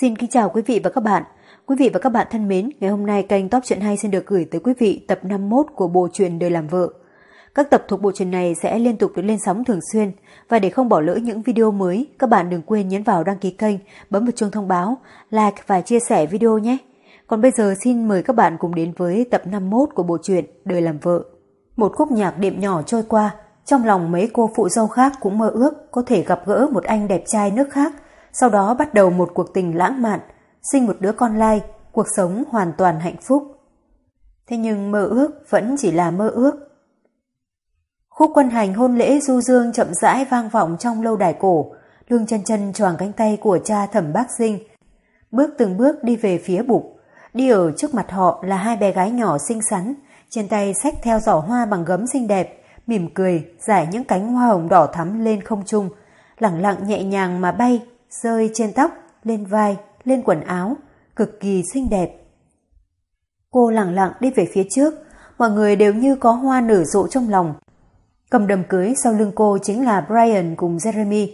Xin kính chào quý vị và các bạn. Quý vị và các bạn thân mến, ngày hôm nay kênh Top Truyện Hay xin được gửi tới quý vị tập 51 của bộ truyện Đời Làm Vợ. Các tập thuộc bộ truyện này sẽ liên tục được lên sóng thường xuyên và để không bỏ lỡ những video mới, các bạn đừng quên nhấn vào đăng ký kênh, bấm vào chuông thông báo, like và chia sẻ video nhé. Còn bây giờ xin mời các bạn cùng đến với tập 51 của bộ truyện Đời Làm Vợ. Một khúc nhạc đệm nhỏ trôi qua, trong lòng mấy cô phụ dâu khác cũng mơ ước có thể gặp gỡ một anh đẹp trai nước khác, sau đó bắt đầu một cuộc tình lãng mạn, sinh một đứa con lai, cuộc sống hoàn toàn hạnh phúc. Thế nhưng mơ ước vẫn chỉ là mơ ước. Khúc quân hành hôn lễ du dương chậm rãi vang vọng trong lâu đài cổ, lương chân chân choàng cánh tay của cha thẩm bác sinh, bước từng bước đi về phía bục. Đi ở trước mặt họ là hai bé gái nhỏ xinh xắn, trên tay xách theo giỏ hoa bằng gấm xinh đẹp, mỉm cười, giải những cánh hoa hồng đỏ thắm lên không trung, lẳng lặng nhẹ nhàng mà bay, rơi trên tóc, lên vai, lên quần áo, cực kỳ xinh đẹp. Cô lặng lặng đi về phía trước, mọi người đều như có hoa nở rộ trong lòng. Cầm đầm cưới sau lưng cô chính là Brian cùng Jeremy.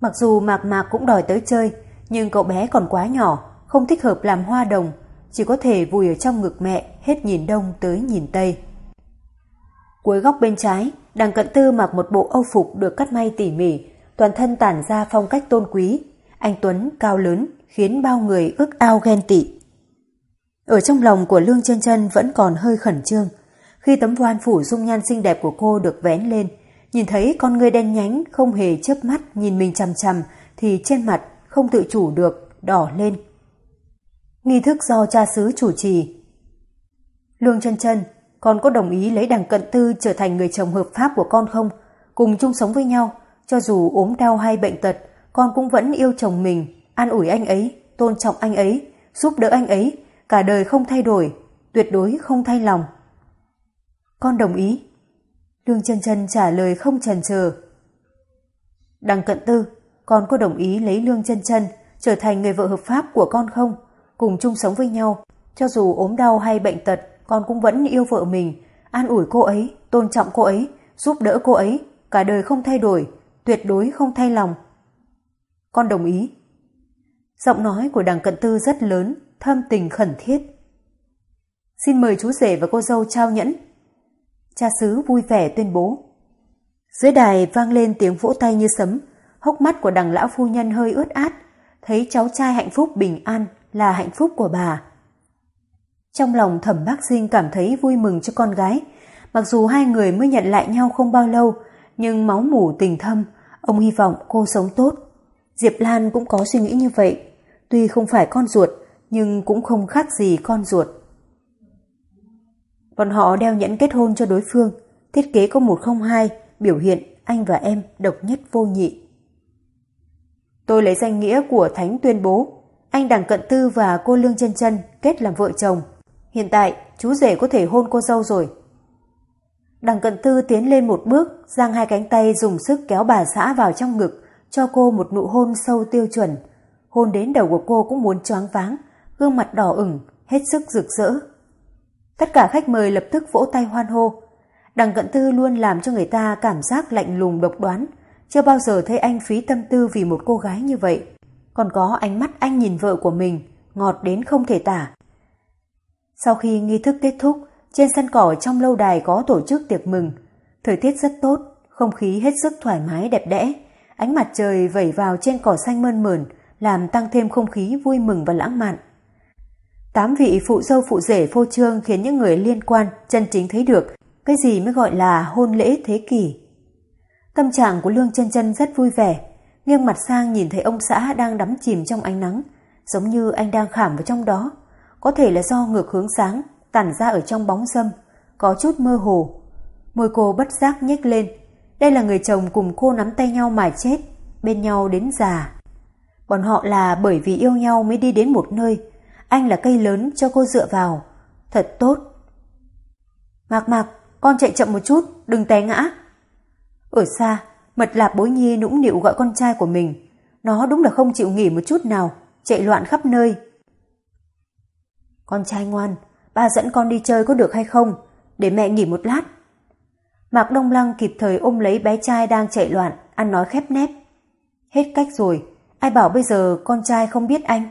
Mặc dù Mạc Mạc cũng đòi tới chơi, nhưng cậu bé còn quá nhỏ, không thích hợp làm hoa đồng, chỉ có thể vùi ở trong ngực mẹ, hết nhìn đông tới nhìn tây. Cuối góc bên trái, đằng cận tư mặc một bộ âu phục được cắt may tỉ mỉ, toàn thân tản ra phong cách tôn quý. Anh Tuấn cao lớn, khiến bao người ước ao ghen tị. Ở trong lòng của Lương chân chân vẫn còn hơi khẩn trương. Khi tấm voan phủ dung nhan xinh đẹp của cô được vén lên, nhìn thấy con người đen nhánh không hề chớp mắt nhìn mình chằm chằm thì trên mặt không tự chủ được, đỏ lên. Nghi thức do cha xứ chủ trì. Lương chân chân, con có đồng ý lấy đằng cận tư trở thành người chồng hợp pháp của con không? Cùng chung sống với nhau, cho dù ốm đau hay bệnh tật, con cũng vẫn yêu chồng mình, an ủi anh ấy, tôn trọng anh ấy, giúp đỡ anh ấy, cả đời không thay đổi, tuyệt đối không thay lòng. Con đồng ý. Lương chân chân trả lời không chần chờ. Đằng cận tư, con có đồng ý lấy Lương chân chân trở thành người vợ hợp pháp của con không? Cùng chung sống với nhau, cho dù ốm đau hay bệnh tật, con cũng vẫn yêu vợ mình, an ủi cô ấy, tôn trọng cô ấy, giúp đỡ cô ấy, cả đời không thay đổi, tuyệt đối không thay lòng. Con đồng ý. Giọng nói của đằng cận tư rất lớn, thâm tình khẩn thiết. Xin mời chú rể và cô dâu trao nhẫn. Cha xứ vui vẻ tuyên bố. Dưới đài vang lên tiếng vỗ tay như sấm, hốc mắt của đằng lão phu nhân hơi ướt át, thấy cháu trai hạnh phúc bình an là hạnh phúc của bà. Trong lòng thẩm bác sinh cảm thấy vui mừng cho con gái, mặc dù hai người mới nhận lại nhau không bao lâu, nhưng máu mủ tình thâm, ông hy vọng cô sống tốt. Diệp Lan cũng có suy nghĩ như vậy, tuy không phải con ruột, nhưng cũng không khác gì con ruột. Bọn họ đeo nhẫn kết hôn cho đối phương, thiết kế có 102, biểu hiện anh và em độc nhất vô nhị. Tôi lấy danh nghĩa của Thánh tuyên bố, anh Đằng Cận Tư và cô Lương chân chân kết làm vợ chồng. Hiện tại, chú rể có thể hôn cô dâu rồi. Đằng cận tư tiến lên một bước, giang hai cánh tay dùng sức kéo bà xã vào trong ngực, cho cô một nụ hôn sâu tiêu chuẩn. Hôn đến đầu của cô cũng muốn choáng váng, gương mặt đỏ ửng, hết sức rực rỡ. Tất cả khách mời lập tức vỗ tay hoan hô. Đằng cận tư luôn làm cho người ta cảm giác lạnh lùng độc đoán, chưa bao giờ thấy anh phí tâm tư vì một cô gái như vậy. Còn có ánh mắt anh nhìn vợ của mình, ngọt đến không thể tả. Sau khi nghi thức kết thúc, trên sân cỏ trong lâu đài có tổ chức tiệc mừng. Thời tiết rất tốt, không khí hết sức thoải mái đẹp đẽ. Ánh mặt trời vẩy vào trên cỏ xanh mơn mởn, làm tăng thêm không khí vui mừng và lãng mạn. Tám vị phụ dâu phụ rể phô trương khiến những người liên quan chân chính thấy được cái gì mới gọi là hôn lễ thế kỷ. Tâm trạng của Lương chân chân rất vui vẻ, nghiêng mặt sang nhìn thấy ông xã đang đắm chìm trong ánh nắng, giống như anh đang khảm vào trong đó. Có thể là do ngược hướng sáng tản ra ở trong bóng dâm, có chút mơ hồ. Môi cô bất giác nhếch lên. Đây là người chồng cùng cô nắm tay nhau mà chết, bên nhau đến già. Bọn họ là bởi vì yêu nhau mới đi đến một nơi. Anh là cây lớn cho cô dựa vào. Thật tốt. Mạc mạc, con chạy chậm một chút, đừng té ngã. Ở xa, mật lạp bối nhi nũng nịu gọi con trai của mình. Nó đúng là không chịu nghỉ một chút nào, chạy loạn khắp nơi. Con trai ngoan, ba dẫn con đi chơi có được hay không? Để mẹ nghỉ một lát. Mạc Đông Lăng kịp thời ôm lấy bé trai đang chạy loạn, ăn nói khép nép. Hết cách rồi, ai bảo bây giờ con trai không biết anh?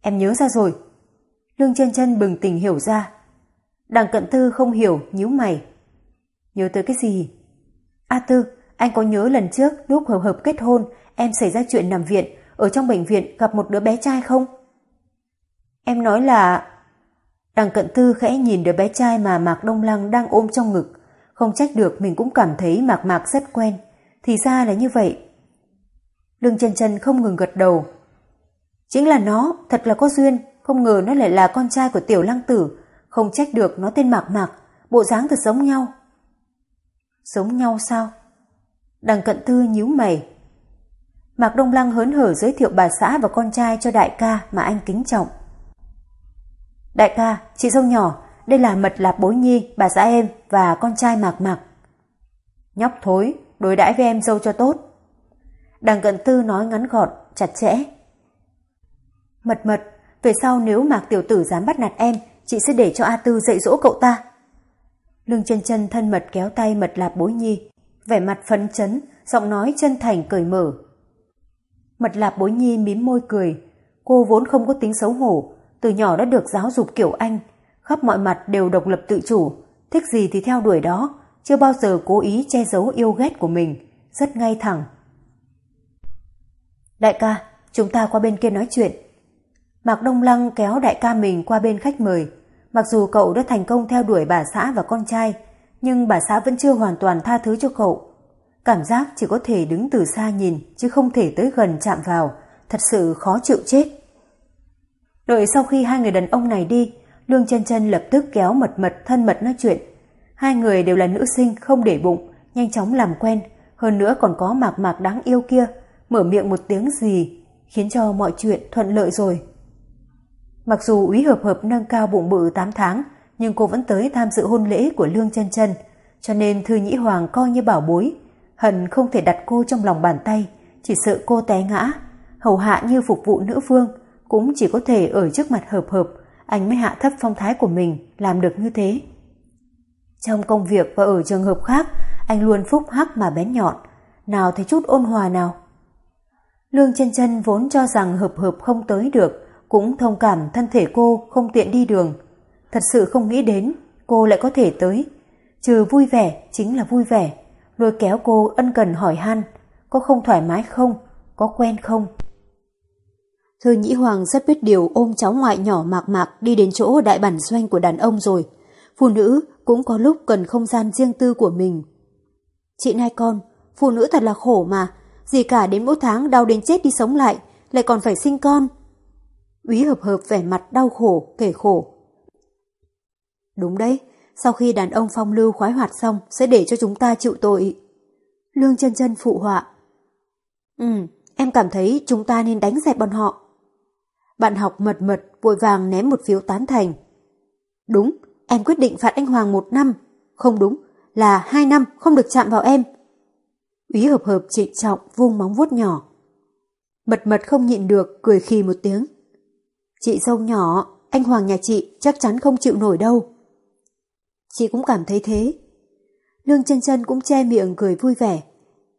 Em nhớ ra rồi. Lương chân chân bừng tỉnh hiểu ra. Đằng cận tư không hiểu, nhíu mày. Nhớ tới cái gì? A Tư, anh có nhớ lần trước lúc hợp hợp kết hôn em xảy ra chuyện nằm viện ở trong bệnh viện gặp một đứa bé trai không? Em nói là... Đằng cận tư khẽ nhìn đứa bé trai mà Mạc Đông Lăng đang ôm trong ngực. Không trách được mình cũng cảm thấy Mạc Mạc rất quen. Thì ra là như vậy. Lương chân chân không ngừng gật đầu. Chính là nó, thật là có duyên. Không ngờ nó lại là con trai của tiểu lăng tử. Không trách được nó tên Mạc Mạc. Bộ dáng thật giống nhau. Giống nhau sao? Đằng cận tư nhíu mày. Mạc Đông Lăng hớn hở giới thiệu bà xã và con trai cho đại ca mà anh kính trọng. Đại ca, chị dâu nhỏ, đây là mật lạp bối nhi, bà xã em và con trai Mạc Mạc. Nhóc thối, đối đãi với em dâu cho tốt. Đằng cận tư nói ngắn gọn, chặt chẽ. Mật mật, về sau nếu Mạc tiểu tử dám bắt nạt em, chị sẽ để cho A Tư dạy dỗ cậu ta. Lương chân chân thân mật kéo tay mật lạp bối nhi, vẻ mặt phấn chấn, giọng nói chân thành cởi mở. Mật lạp bối nhi mím môi cười, cô vốn không có tính xấu hổ, từ nhỏ đã được giáo dục kiểu anh, khắp mọi mặt đều độc lập tự chủ, thích gì thì theo đuổi đó, chưa bao giờ cố ý che giấu yêu ghét của mình, rất ngay thẳng. Đại ca, chúng ta qua bên kia nói chuyện. Mạc Đông Lăng kéo đại ca mình qua bên khách mời, Mặc dù cậu đã thành công theo đuổi bà xã và con trai, nhưng bà xã vẫn chưa hoàn toàn tha thứ cho cậu. Cảm giác chỉ có thể đứng từ xa nhìn, chứ không thể tới gần chạm vào, thật sự khó chịu chết. Đợi sau khi hai người đàn ông này đi, Lương chân chân lập tức kéo mật mật thân mật nói chuyện. Hai người đều là nữ sinh không để bụng, nhanh chóng làm quen, hơn nữa còn có mạc mạc đáng yêu kia, mở miệng một tiếng gì, khiến cho mọi chuyện thuận lợi rồi. Mặc dù úy hợp hợp nâng cao bụng bự 8 tháng, nhưng cô vẫn tới tham dự hôn lễ của Lương chân chân, cho nên Thư Nhĩ Hoàng coi như bảo bối. Hận không thể đặt cô trong lòng bàn tay, chỉ sợ cô té ngã. Hầu hạ như phục vụ nữ vương, cũng chỉ có thể ở trước mặt hợp hợp, anh mới hạ thấp phong thái của mình, làm được như thế. Trong công việc và ở trường hợp khác, anh luôn phúc hắc mà bén nhọn, nào thấy chút ôn hòa nào. Lương chân chân vốn cho rằng hợp hợp không tới được, cũng thông cảm thân thể cô không tiện đi đường. Thật sự không nghĩ đến cô lại có thể tới. Trừ vui vẻ chính là vui vẻ, lôi kéo cô ân cần hỏi han, có không thoải mái không, có quen không. Thư Nhĩ Hoàng rất biết điều ôm cháu ngoại nhỏ mạc mạc đi đến chỗ đại bản doanh của đàn ông rồi. Phụ nữ cũng có lúc cần không gian riêng tư của mình. Chị nai con, phụ nữ thật là khổ mà, gì cả đến mỗi tháng đau đến chết đi sống lại, lại còn phải sinh con. Úy hợp hợp vẻ mặt đau khổ, kể khổ. Đúng đấy, sau khi đàn ông phong lưu khoái hoạt xong sẽ để cho chúng ta chịu tội. Lương chân chân phụ họa. Ừ, em cảm thấy chúng ta nên đánh dẹp bọn họ. Bạn học mật mật vội vàng ném một phiếu tán thành. Đúng, em quyết định phạt anh Hoàng một năm. Không đúng, là hai năm không được chạm vào em. Úy hợp hợp trịnh trọng vung móng vuốt nhỏ. Mật mật không nhịn được, cười khì một tiếng. Chị dâu nhỏ, anh Hoàng nhà chị chắc chắn không chịu nổi đâu. Chị cũng cảm thấy thế. Lương chân chân cũng che miệng cười vui vẻ.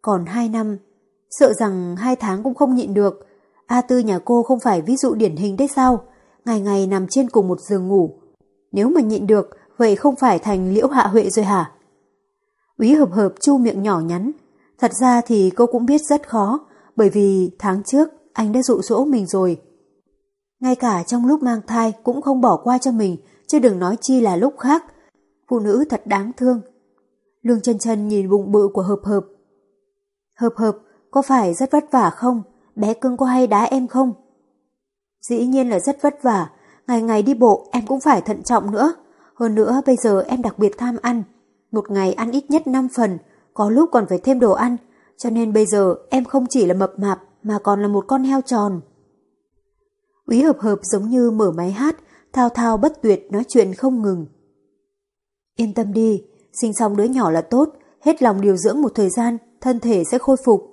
Còn hai năm, sợ rằng hai tháng cũng không nhịn được. A Tư nhà cô không phải ví dụ điển hình đấy sao? Ngày ngày nằm trên cùng một giường ngủ. Nếu mà nhịn được, vậy không phải thành liễu hạ huệ rồi hả? Úy hợp hợp chu miệng nhỏ nhắn. Thật ra thì cô cũng biết rất khó, bởi vì tháng trước anh đã dụ dỗ mình rồi. Ngay cả trong lúc mang thai cũng không bỏ qua cho mình, chứ đừng nói chi là lúc khác. Phụ nữ thật đáng thương. Lương chân chân nhìn bụng bự của hợp hợp. Hợp hợp, có phải rất vất vả không? Bé cưng có hay đá em không? Dĩ nhiên là rất vất vả. Ngày ngày đi bộ em cũng phải thận trọng nữa. Hơn nữa bây giờ em đặc biệt tham ăn. Một ngày ăn ít nhất 5 phần, có lúc còn phải thêm đồ ăn. Cho nên bây giờ em không chỉ là mập mạp mà còn là một con heo tròn. Úy hợp hợp giống như mở máy hát, thao thao bất tuyệt nói chuyện không ngừng. Yên tâm đi, sinh xong đứa nhỏ là tốt, hết lòng điều dưỡng một thời gian, thân thể sẽ khôi phục.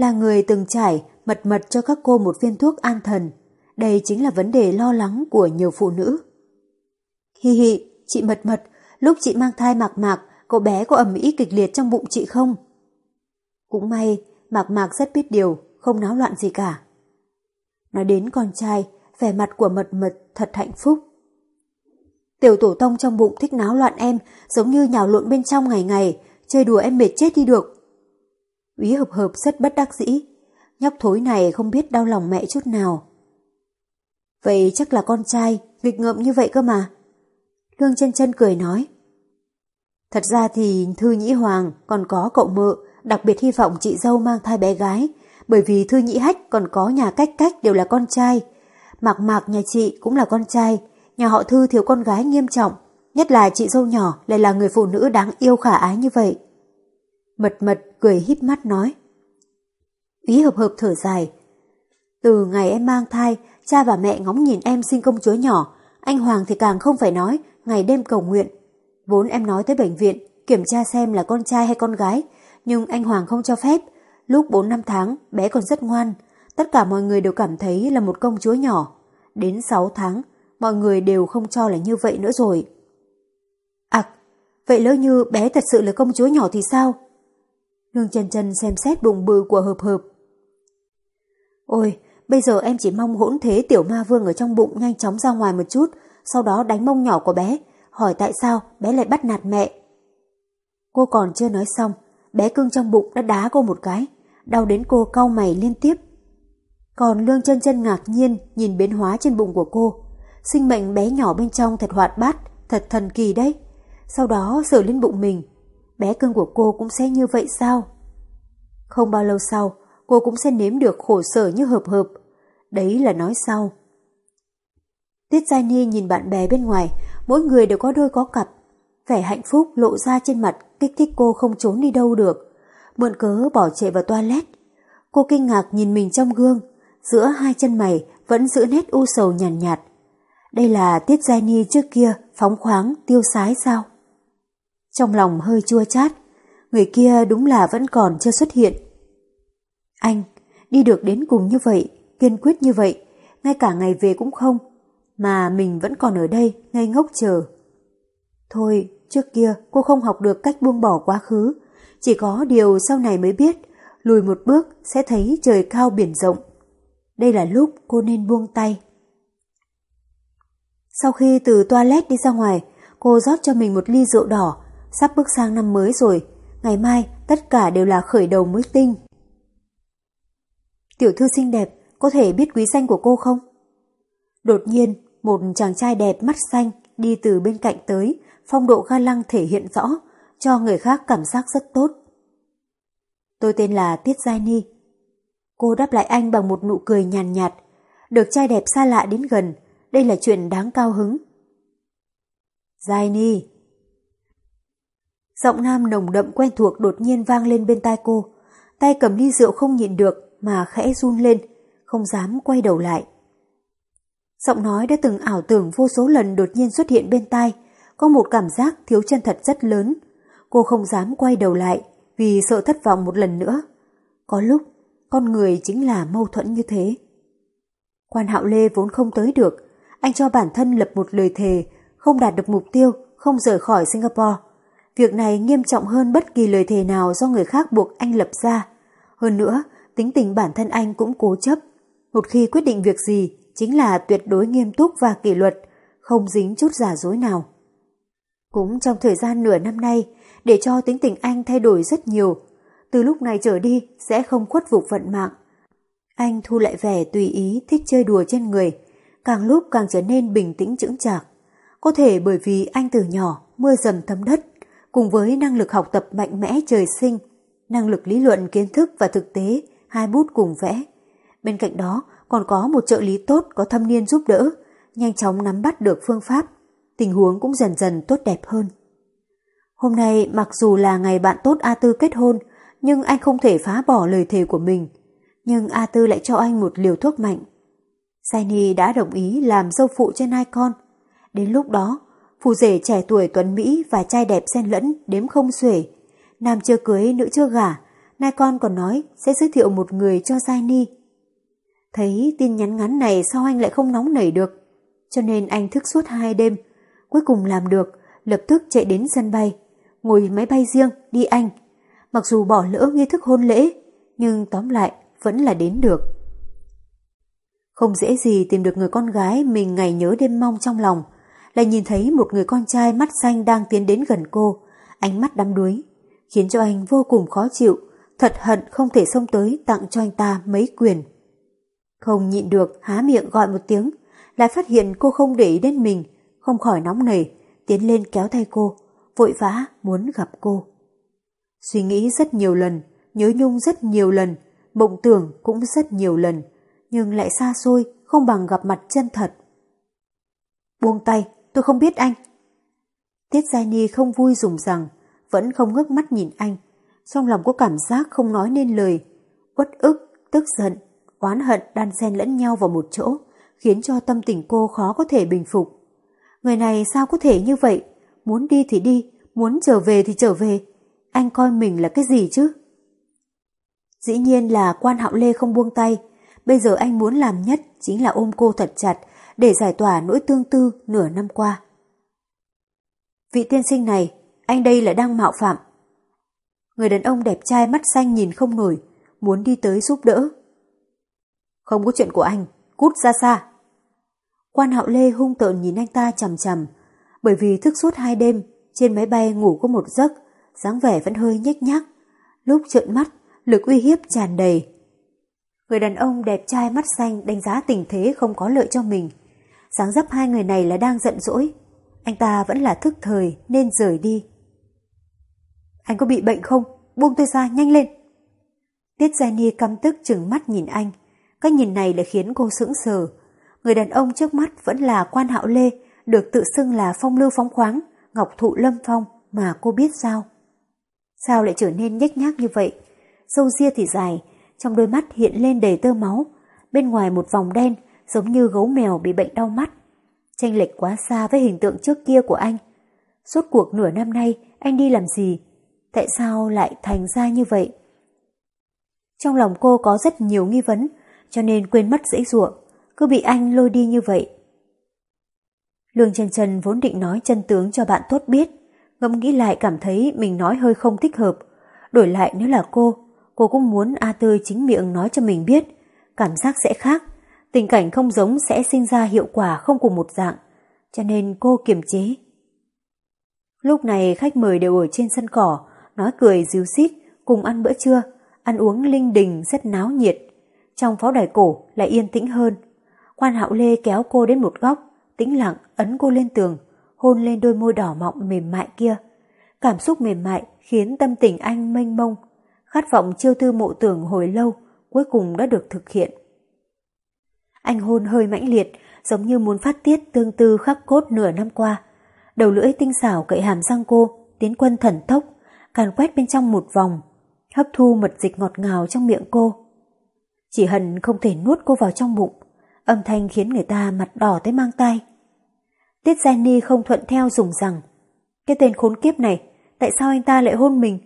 Là người từng trải, mật mật cho các cô một viên thuốc an thần. Đây chính là vấn đề lo lắng của nhiều phụ nữ. Hi hi, chị mật mật, lúc chị mang thai mạc mạc, cậu bé có ẩm ý kịch liệt trong bụng chị không? Cũng may, mạc mạc rất biết điều, không náo loạn gì cả. Nói đến con trai, vẻ mặt của mật mật thật hạnh phúc. Tiểu tổ tông trong bụng thích náo loạn em, giống như nhào lộn bên trong ngày ngày, chơi đùa em mệt chết đi được. Úy hợp hợp rất bất đắc dĩ, nhóc thối này không biết đau lòng mẹ chút nào. Vậy chắc là con trai, nghịch ngợm như vậy cơ mà. Lương chân chân cười nói. Thật ra thì Thư Nhĩ Hoàng còn có cậu mợ, đặc biệt hy vọng chị dâu mang thai bé gái, bởi vì Thư Nhĩ Hách còn có nhà cách cách đều là con trai. Mạc Mạc nhà chị cũng là con trai, nhà họ Thư thiếu con gái nghiêm trọng, nhất là chị dâu nhỏ lại là người phụ nữ đáng yêu khả ái như vậy. Mật mật cười híp mắt nói. Ý hợp hợp thở dài. Từ ngày em mang thai, cha và mẹ ngóng nhìn em sinh công chúa nhỏ, anh Hoàng thì càng không phải nói, ngày đêm cầu nguyện. Vốn em nói tới bệnh viện, kiểm tra xem là con trai hay con gái, nhưng anh Hoàng không cho phép. Lúc 4 năm tháng, bé còn rất ngoan. Tất cả mọi người đều cảm thấy là một công chúa nhỏ. Đến 6 tháng, mọi người đều không cho là như vậy nữa rồi. À, vậy lỡ như bé thật sự là công chúa nhỏ thì sao? Lương chân chân xem xét bụng bự của hợp hợp. Ôi, bây giờ em chỉ mong hỗn thế tiểu ma vương ở trong bụng nhanh chóng ra ngoài một chút, sau đó đánh mông nhỏ của bé, hỏi tại sao bé lại bắt nạt mẹ. Cô còn chưa nói xong, bé cưng trong bụng đã đá cô một cái, đau đến cô cau mày liên tiếp. Còn Lương chân chân ngạc nhiên nhìn biến hóa trên bụng của cô. Sinh mệnh bé nhỏ bên trong thật hoạt bát, thật thần kỳ đấy. Sau đó sờ lên bụng mình. Bé cưng của cô cũng sẽ như vậy sao? Không bao lâu sau, cô cũng sẽ nếm được khổ sở như hợp hợp. Đấy là nói sau. Tiết Giai Ni nhìn bạn bè bên ngoài, mỗi người đều có đôi có cặp. Vẻ hạnh phúc lộ ra trên mặt kích thích cô không trốn đi đâu được. Mượn cớ bỏ chạy vào toilet. Cô kinh ngạc nhìn mình trong gương, giữa hai chân mày vẫn giữ nét u sầu nhàn nhạt, nhạt. Đây là Tiết Giai Ni trước kia phóng khoáng, tiêu sái sao? Trong lòng hơi chua chát, người kia đúng là vẫn còn chưa xuất hiện. Anh, đi được đến cùng như vậy, kiên quyết như vậy, ngay cả ngày về cũng không, mà mình vẫn còn ở đây ngây ngốc chờ. Thôi, trước kia cô không học được cách buông bỏ quá khứ, chỉ có điều sau này mới biết, lùi một bước sẽ thấy trời cao biển rộng. Đây là lúc cô nên buông tay. Sau khi từ toilet đi ra ngoài, cô rót cho mình một ly rượu đỏ, sắp bước sang năm mới rồi, ngày mai tất cả đều là khởi đầu mới tinh. Tiểu thư xinh đẹp, có thể biết quý danh của cô không? Đột nhiên, một chàng trai đẹp mắt xanh đi từ bên cạnh tới, phong độ ga lăng thể hiện rõ, cho người khác cảm giác rất tốt. Tôi tên là Tiết Giai Ni. Cô đáp lại anh bằng một nụ cười nhàn nhạt, được trai đẹp xa lạ đến gần, đây là chuyện đáng cao hứng. Giai Ni. Giọng nam nồng đậm quen thuộc đột nhiên vang lên bên tai cô, tay cầm ly rượu không nhịn được mà khẽ run lên, không dám quay đầu lại. Giọng nói đã từng ảo tưởng vô số lần đột nhiên xuất hiện bên tai, có một cảm giác thiếu chân thật rất lớn. Cô không dám quay đầu lại vì sợ thất vọng một lần nữa. Có lúc, con người chính là mâu thuẫn như thế. Quan Hạo Lê vốn không tới được, anh cho bản thân lập một lời thề, không đạt được mục tiêu, không rời khỏi Singapore. Việc này nghiêm trọng hơn bất kỳ lời thề nào do người khác buộc anh lập ra. Hơn nữa, tính tình bản thân anh cũng cố chấp. Một khi quyết định việc gì, chính là tuyệt đối nghiêm túc và kỷ luật, không dính chút giả dối nào. Cũng trong thời gian nửa năm nay, để cho tính tình anh thay đổi rất nhiều, từ lúc này trở đi sẽ không khuất phục vận mạng. Anh thu lại vẻ tùy ý thích chơi đùa trên người, càng lúc càng trở nên bình tĩnh chững chạc. Có thể bởi vì anh từ nhỏ mưa dầm thấm đất, cùng với năng lực học tập mạnh mẽ trời sinh, năng lực lý luận kiến thức và thực tế, hai bút cùng vẽ. Bên cạnh đó còn có một trợ lý tốt có thâm niên giúp đỡ, nhanh chóng nắm bắt được phương pháp, tình huống cũng dần dần tốt đẹp hơn. Hôm nay mặc dù là ngày bạn tốt A Tư kết hôn, nhưng anh không thể phá bỏ lời thề của mình. Nhưng A Tư lại cho anh một liều thuốc mạnh. Saini đã đồng ý làm dâu phụ trên hai con. Đến lúc đó, phù rể trẻ tuổi tuấn Mỹ và trai đẹp xen lẫn đếm không xuể. Nam chưa cưới, nữ chưa gả, nai con còn nói sẽ giới thiệu một người cho Saini. Thấy tin nhắn ngắn này sao anh lại không nóng nảy được, cho nên anh thức suốt hai đêm. Cuối cùng làm được, lập tức chạy đến sân bay, ngồi máy bay riêng đi Anh. Mặc dù bỏ lỡ nghi thức hôn lễ, nhưng tóm lại vẫn là đến được. Không dễ gì tìm được người con gái mình ngày nhớ đêm mong trong lòng, lại nhìn thấy một người con trai mắt xanh đang tiến đến gần cô, ánh mắt đắm đuối, khiến cho anh vô cùng khó chịu, thật hận không thể xông tới tặng cho anh ta mấy quyền. Không nhịn được há miệng gọi một tiếng, lại phát hiện cô không để ý đến mình, không khỏi nóng nảy, tiến lên kéo tay cô, vội vã muốn gặp cô. Suy nghĩ rất nhiều lần, nhớ nhung rất nhiều lần, mộng tưởng cũng rất nhiều lần, nhưng lại xa xôi, không bằng gặp mặt chân thật. Buông tay, tôi không biết anh. Tiết Giai Ni không vui dùng rằng, vẫn không ngước mắt nhìn anh. Trong lòng có cảm giác không nói nên lời, uất ức, tức giận, oán hận đan xen lẫn nhau vào một chỗ, khiến cho tâm tình cô khó có thể bình phục. Người này sao có thể như vậy? Muốn đi thì đi, muốn trở về thì trở về. Anh coi mình là cái gì chứ? Dĩ nhiên là quan hạo lê không buông tay. Bây giờ anh muốn làm nhất chính là ôm cô thật chặt để giải tỏa nỗi tương tư nửa năm qua. Vị tiên sinh này, anh đây là đang mạo phạm. Người đàn ông đẹp trai mắt xanh nhìn không nổi, muốn đi tới giúp đỡ. Không có chuyện của anh, cút ra xa. Quan hạo lê hung tợn nhìn anh ta chầm chầm, bởi vì thức suốt hai đêm, trên máy bay ngủ có một giấc, dáng vẻ vẫn hơi nhếch nhác. Lúc trợn mắt, lực uy hiếp tràn đầy. Người đàn ông đẹp trai mắt xanh đánh giá tình thế không có lợi cho mình. Sáng dấp hai người này là đang giận dỗi. Anh ta vẫn là thức thời nên rời đi. Anh có bị bệnh không? Buông tôi ra, nhanh lên. Tiết Gia Ni căm tức chừng mắt nhìn anh. Cái nhìn này lại khiến cô sững sờ. Người đàn ông trước mắt vẫn là quan hạo lê, được tự xưng là phong lưu phóng khoáng, ngọc thụ lâm phong mà cô biết sao. Sao lại trở nên nhếch nhác như vậy? Dâu ria thì dài, trong đôi mắt hiện lên đầy tơ máu, bên ngoài một vòng đen giống như gấu mèo bị bệnh đau mắt. Tranh lệch quá xa với hình tượng trước kia của anh. Suốt cuộc nửa năm nay anh đi làm gì? Tại sao lại thành ra như vậy? Trong lòng cô có rất nhiều nghi vấn, cho nên quên mất dễ ruộng, cứ bị anh lôi đi như vậy. Lương Trần Trần vốn định nói chân tướng cho bạn tốt biết, ngẫm nghĩ lại cảm thấy mình nói hơi không thích hợp. Đổi lại nếu là cô, cô cũng muốn A Tươi chính miệng nói cho mình biết, cảm giác sẽ khác, tình cảnh không giống sẽ sinh ra hiệu quả không cùng một dạng, cho nên cô kiềm chế. Lúc này khách mời đều ở trên sân cỏ, nói cười díu xít, cùng ăn bữa trưa, ăn uống linh đình rất náo nhiệt. Trong pháo đài cổ lại yên tĩnh hơn. Quan hạo lê kéo cô đến một góc, tĩnh lặng ấn cô lên tường, hôn lên đôi môi đỏ mọng mềm mại kia. Cảm xúc mềm mại khiến tâm tình anh mênh mông, khát vọng chiêu tư mộ tưởng hồi lâu cuối cùng đã được thực hiện. Anh hôn hơi mãnh liệt, giống như muốn phát tiết tương tư khắc cốt nửa năm qua. Đầu lưỡi tinh xảo cậy hàm răng cô, tiến quân thần tốc, càn quét bên trong một vòng, hấp thu mật dịch ngọt ngào trong miệng cô. Chỉ hận không thể nuốt cô vào trong bụng, âm thanh khiến người ta mặt đỏ tới mang tay. Tiết Jenny không thuận theo dùng rằng, cái tên khốn kiếp này, tại sao anh ta lại hôn mình?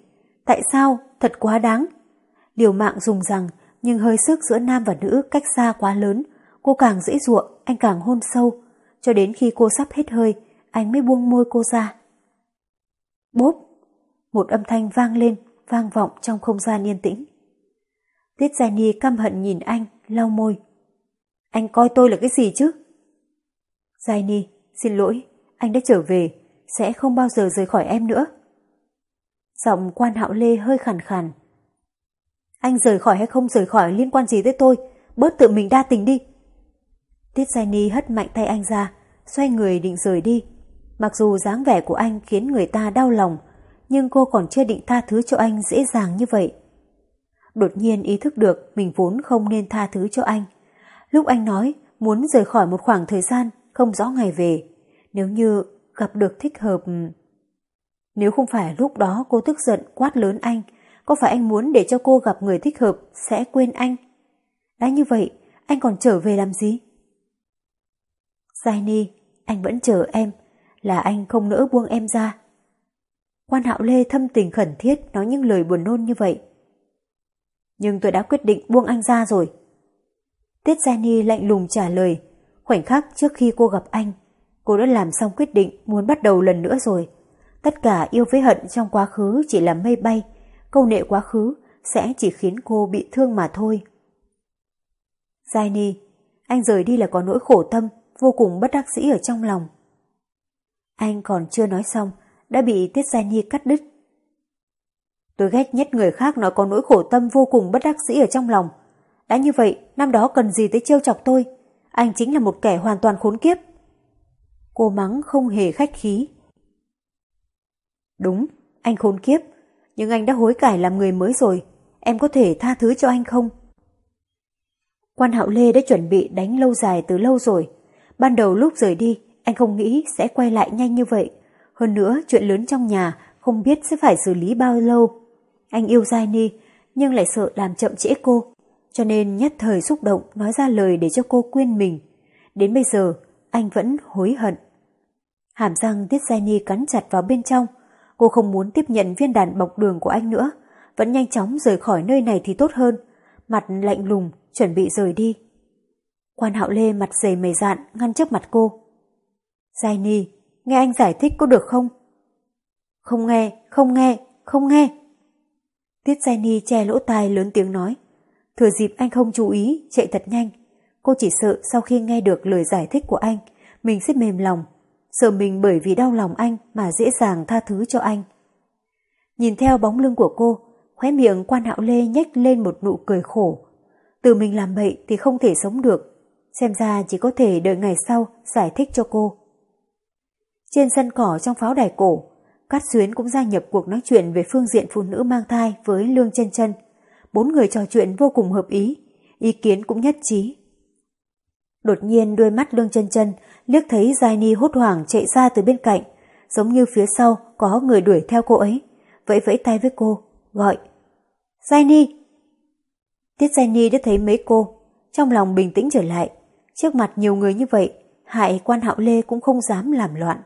Tại sao? Thật quá đáng. Liều mạng dùng rằng, nhưng hơi sức giữa nam và nữ cách xa quá lớn, cô càng dễ dụa, anh càng hôn sâu, cho đến khi cô sắp hết hơi, anh mới buông môi cô ra. Bốp! Một âm thanh vang lên, vang vọng trong không gian yên tĩnh. Tiết Jenny căm hận nhìn anh, lau môi. Anh coi tôi là cái gì chứ? Jenny, xin lỗi, anh đã trở về, sẽ không bao giờ rời khỏi em nữa. Giọng quan hạo lê hơi khàn khàn. Anh rời khỏi hay không rời khỏi liên quan gì tới tôi, bớt tự mình đa tình đi. Tiết Jenny hất mạnh tay anh ra, xoay người định rời đi. Mặc dù dáng vẻ của anh khiến người ta đau lòng, nhưng cô còn chưa định tha thứ cho anh dễ dàng như vậy. Đột nhiên ý thức được mình vốn không nên tha thứ cho anh. Lúc anh nói muốn rời khỏi một khoảng thời gian không rõ ngày về, nếu như gặp được thích hợp... Nếu không phải lúc đó cô tức giận quát lớn anh, có phải anh muốn để cho cô gặp người thích hợp sẽ quên anh? Đã như vậy, anh còn trở về làm gì? Giai Ni, anh vẫn chờ em, là anh không nỡ buông em ra. Quan hạo lê thâm tình khẩn thiết nói những lời buồn nôn như vậy. Nhưng tôi đã quyết định buông anh ra rồi. Tiết Jenny lạnh lùng trả lời, khoảnh khắc trước khi cô gặp anh, cô đã làm xong quyết định muốn bắt đầu lần nữa rồi. Tất cả yêu với hận trong quá khứ chỉ là mây bay, câu nệ quá khứ sẽ chỉ khiến cô bị thương mà thôi. Jenny, anh rời đi là có nỗi khổ tâm, vô cùng bất đắc dĩ ở trong lòng. Anh còn chưa nói xong, đã bị Tiết Gia Nhi cắt đứt. Tôi ghét nhất người khác nói có nỗi khổ tâm vô cùng bất đắc dĩ ở trong lòng. Đã như vậy, năm đó cần gì tới trêu chọc tôi? Anh chính là một kẻ hoàn toàn khốn kiếp. Cô mắng không hề khách khí. Đúng, anh khốn kiếp, nhưng anh đã hối cải làm người mới rồi. Em có thể tha thứ cho anh không? Quan Hạo Lê đã chuẩn bị đánh lâu dài từ lâu rồi. Ban đầu lúc rời đi, anh không nghĩ sẽ quay lại nhanh như vậy. Hơn nữa, chuyện lớn trong nhà không biết sẽ phải xử lý bao lâu. Anh yêu Jaini, nhưng lại sợ làm chậm trễ cô. Cho nên nhất thời xúc động nói ra lời để cho cô quên mình. Đến bây giờ, anh vẫn hối hận. Hàm răng Tiết Jaini cắn chặt vào bên trong. Cô không muốn tiếp nhận viên đạn bọc đường của anh nữa. Vẫn nhanh chóng rời khỏi nơi này thì tốt hơn. Mặt lạnh lùng, chuẩn bị rời đi. Quan hạo lê mặt dày mày dạn ngăn trước mặt cô. Giai Ni, nghe anh giải thích có được không? Không nghe, không nghe, không nghe. Tiết Giai Ni che lỗ tai lớn tiếng nói. Thừa dịp anh không chú ý, chạy thật nhanh. Cô chỉ sợ sau khi nghe được lời giải thích của anh, mình sẽ mềm lòng. Sợ mình bởi vì đau lòng anh mà dễ dàng tha thứ cho anh. Nhìn theo bóng lưng của cô, khóe miệng quan hạo lê nhếch lên một nụ cười khổ. Từ mình làm bậy thì không thể sống được. Xem ra chỉ có thể đợi ngày sau giải thích cho cô. Trên sân cỏ trong pháo đài cổ, Cát Xuyến cũng gia nhập cuộc nói chuyện về phương diện phụ nữ mang thai với Lương chân chân Bốn người trò chuyện vô cùng hợp ý, ý kiến cũng nhất trí. Đột nhiên đôi mắt Lương chân chân liếc thấy Giai Ni hốt hoảng chạy ra từ bên cạnh, giống như phía sau có người đuổi theo cô ấy, vẫy vẫy tay với cô, gọi. Giai Ni! Tiết Giai Ni đã thấy mấy cô, trong lòng bình tĩnh trở lại, trước mặt nhiều người như vậy, hại quan hạo lê cũng không dám làm loạn.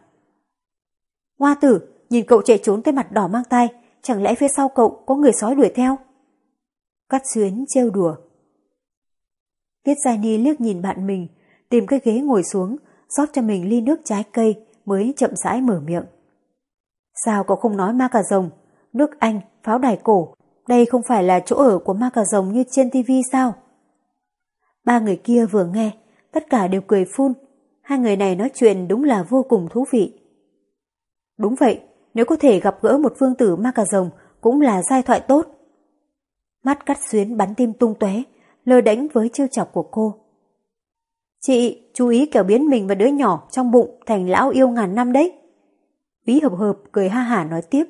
Hoa tử, nhìn cậu chạy trốn tới mặt đỏ mang tay, chẳng lẽ phía sau cậu có người sói đuổi theo? Cắt xuyến trêu đùa. Tiết Giai Ni liếc nhìn bạn mình, tìm cái ghế ngồi xuống, rót cho mình ly nước trái cây mới chậm rãi mở miệng. Sao cậu không nói ma cà rồng, nước Anh, pháo đài cổ, đây không phải là chỗ ở của ma cà rồng như trên tivi sao? Ba người kia vừa nghe, tất cả đều cười phun, hai người này nói chuyện đúng là vô cùng thú vị. Đúng vậy, nếu có thể gặp gỡ một phương tử ma cà rồng cũng là giai thoại tốt. Mắt cắt xuyến bắn tim tung tóe, lơ đánh với chiêu chọc của cô. Chị, chú ý kẻo biến mình và đứa nhỏ trong bụng thành lão yêu ngàn năm đấy. Ví hợp hợp cười ha hả nói tiếp.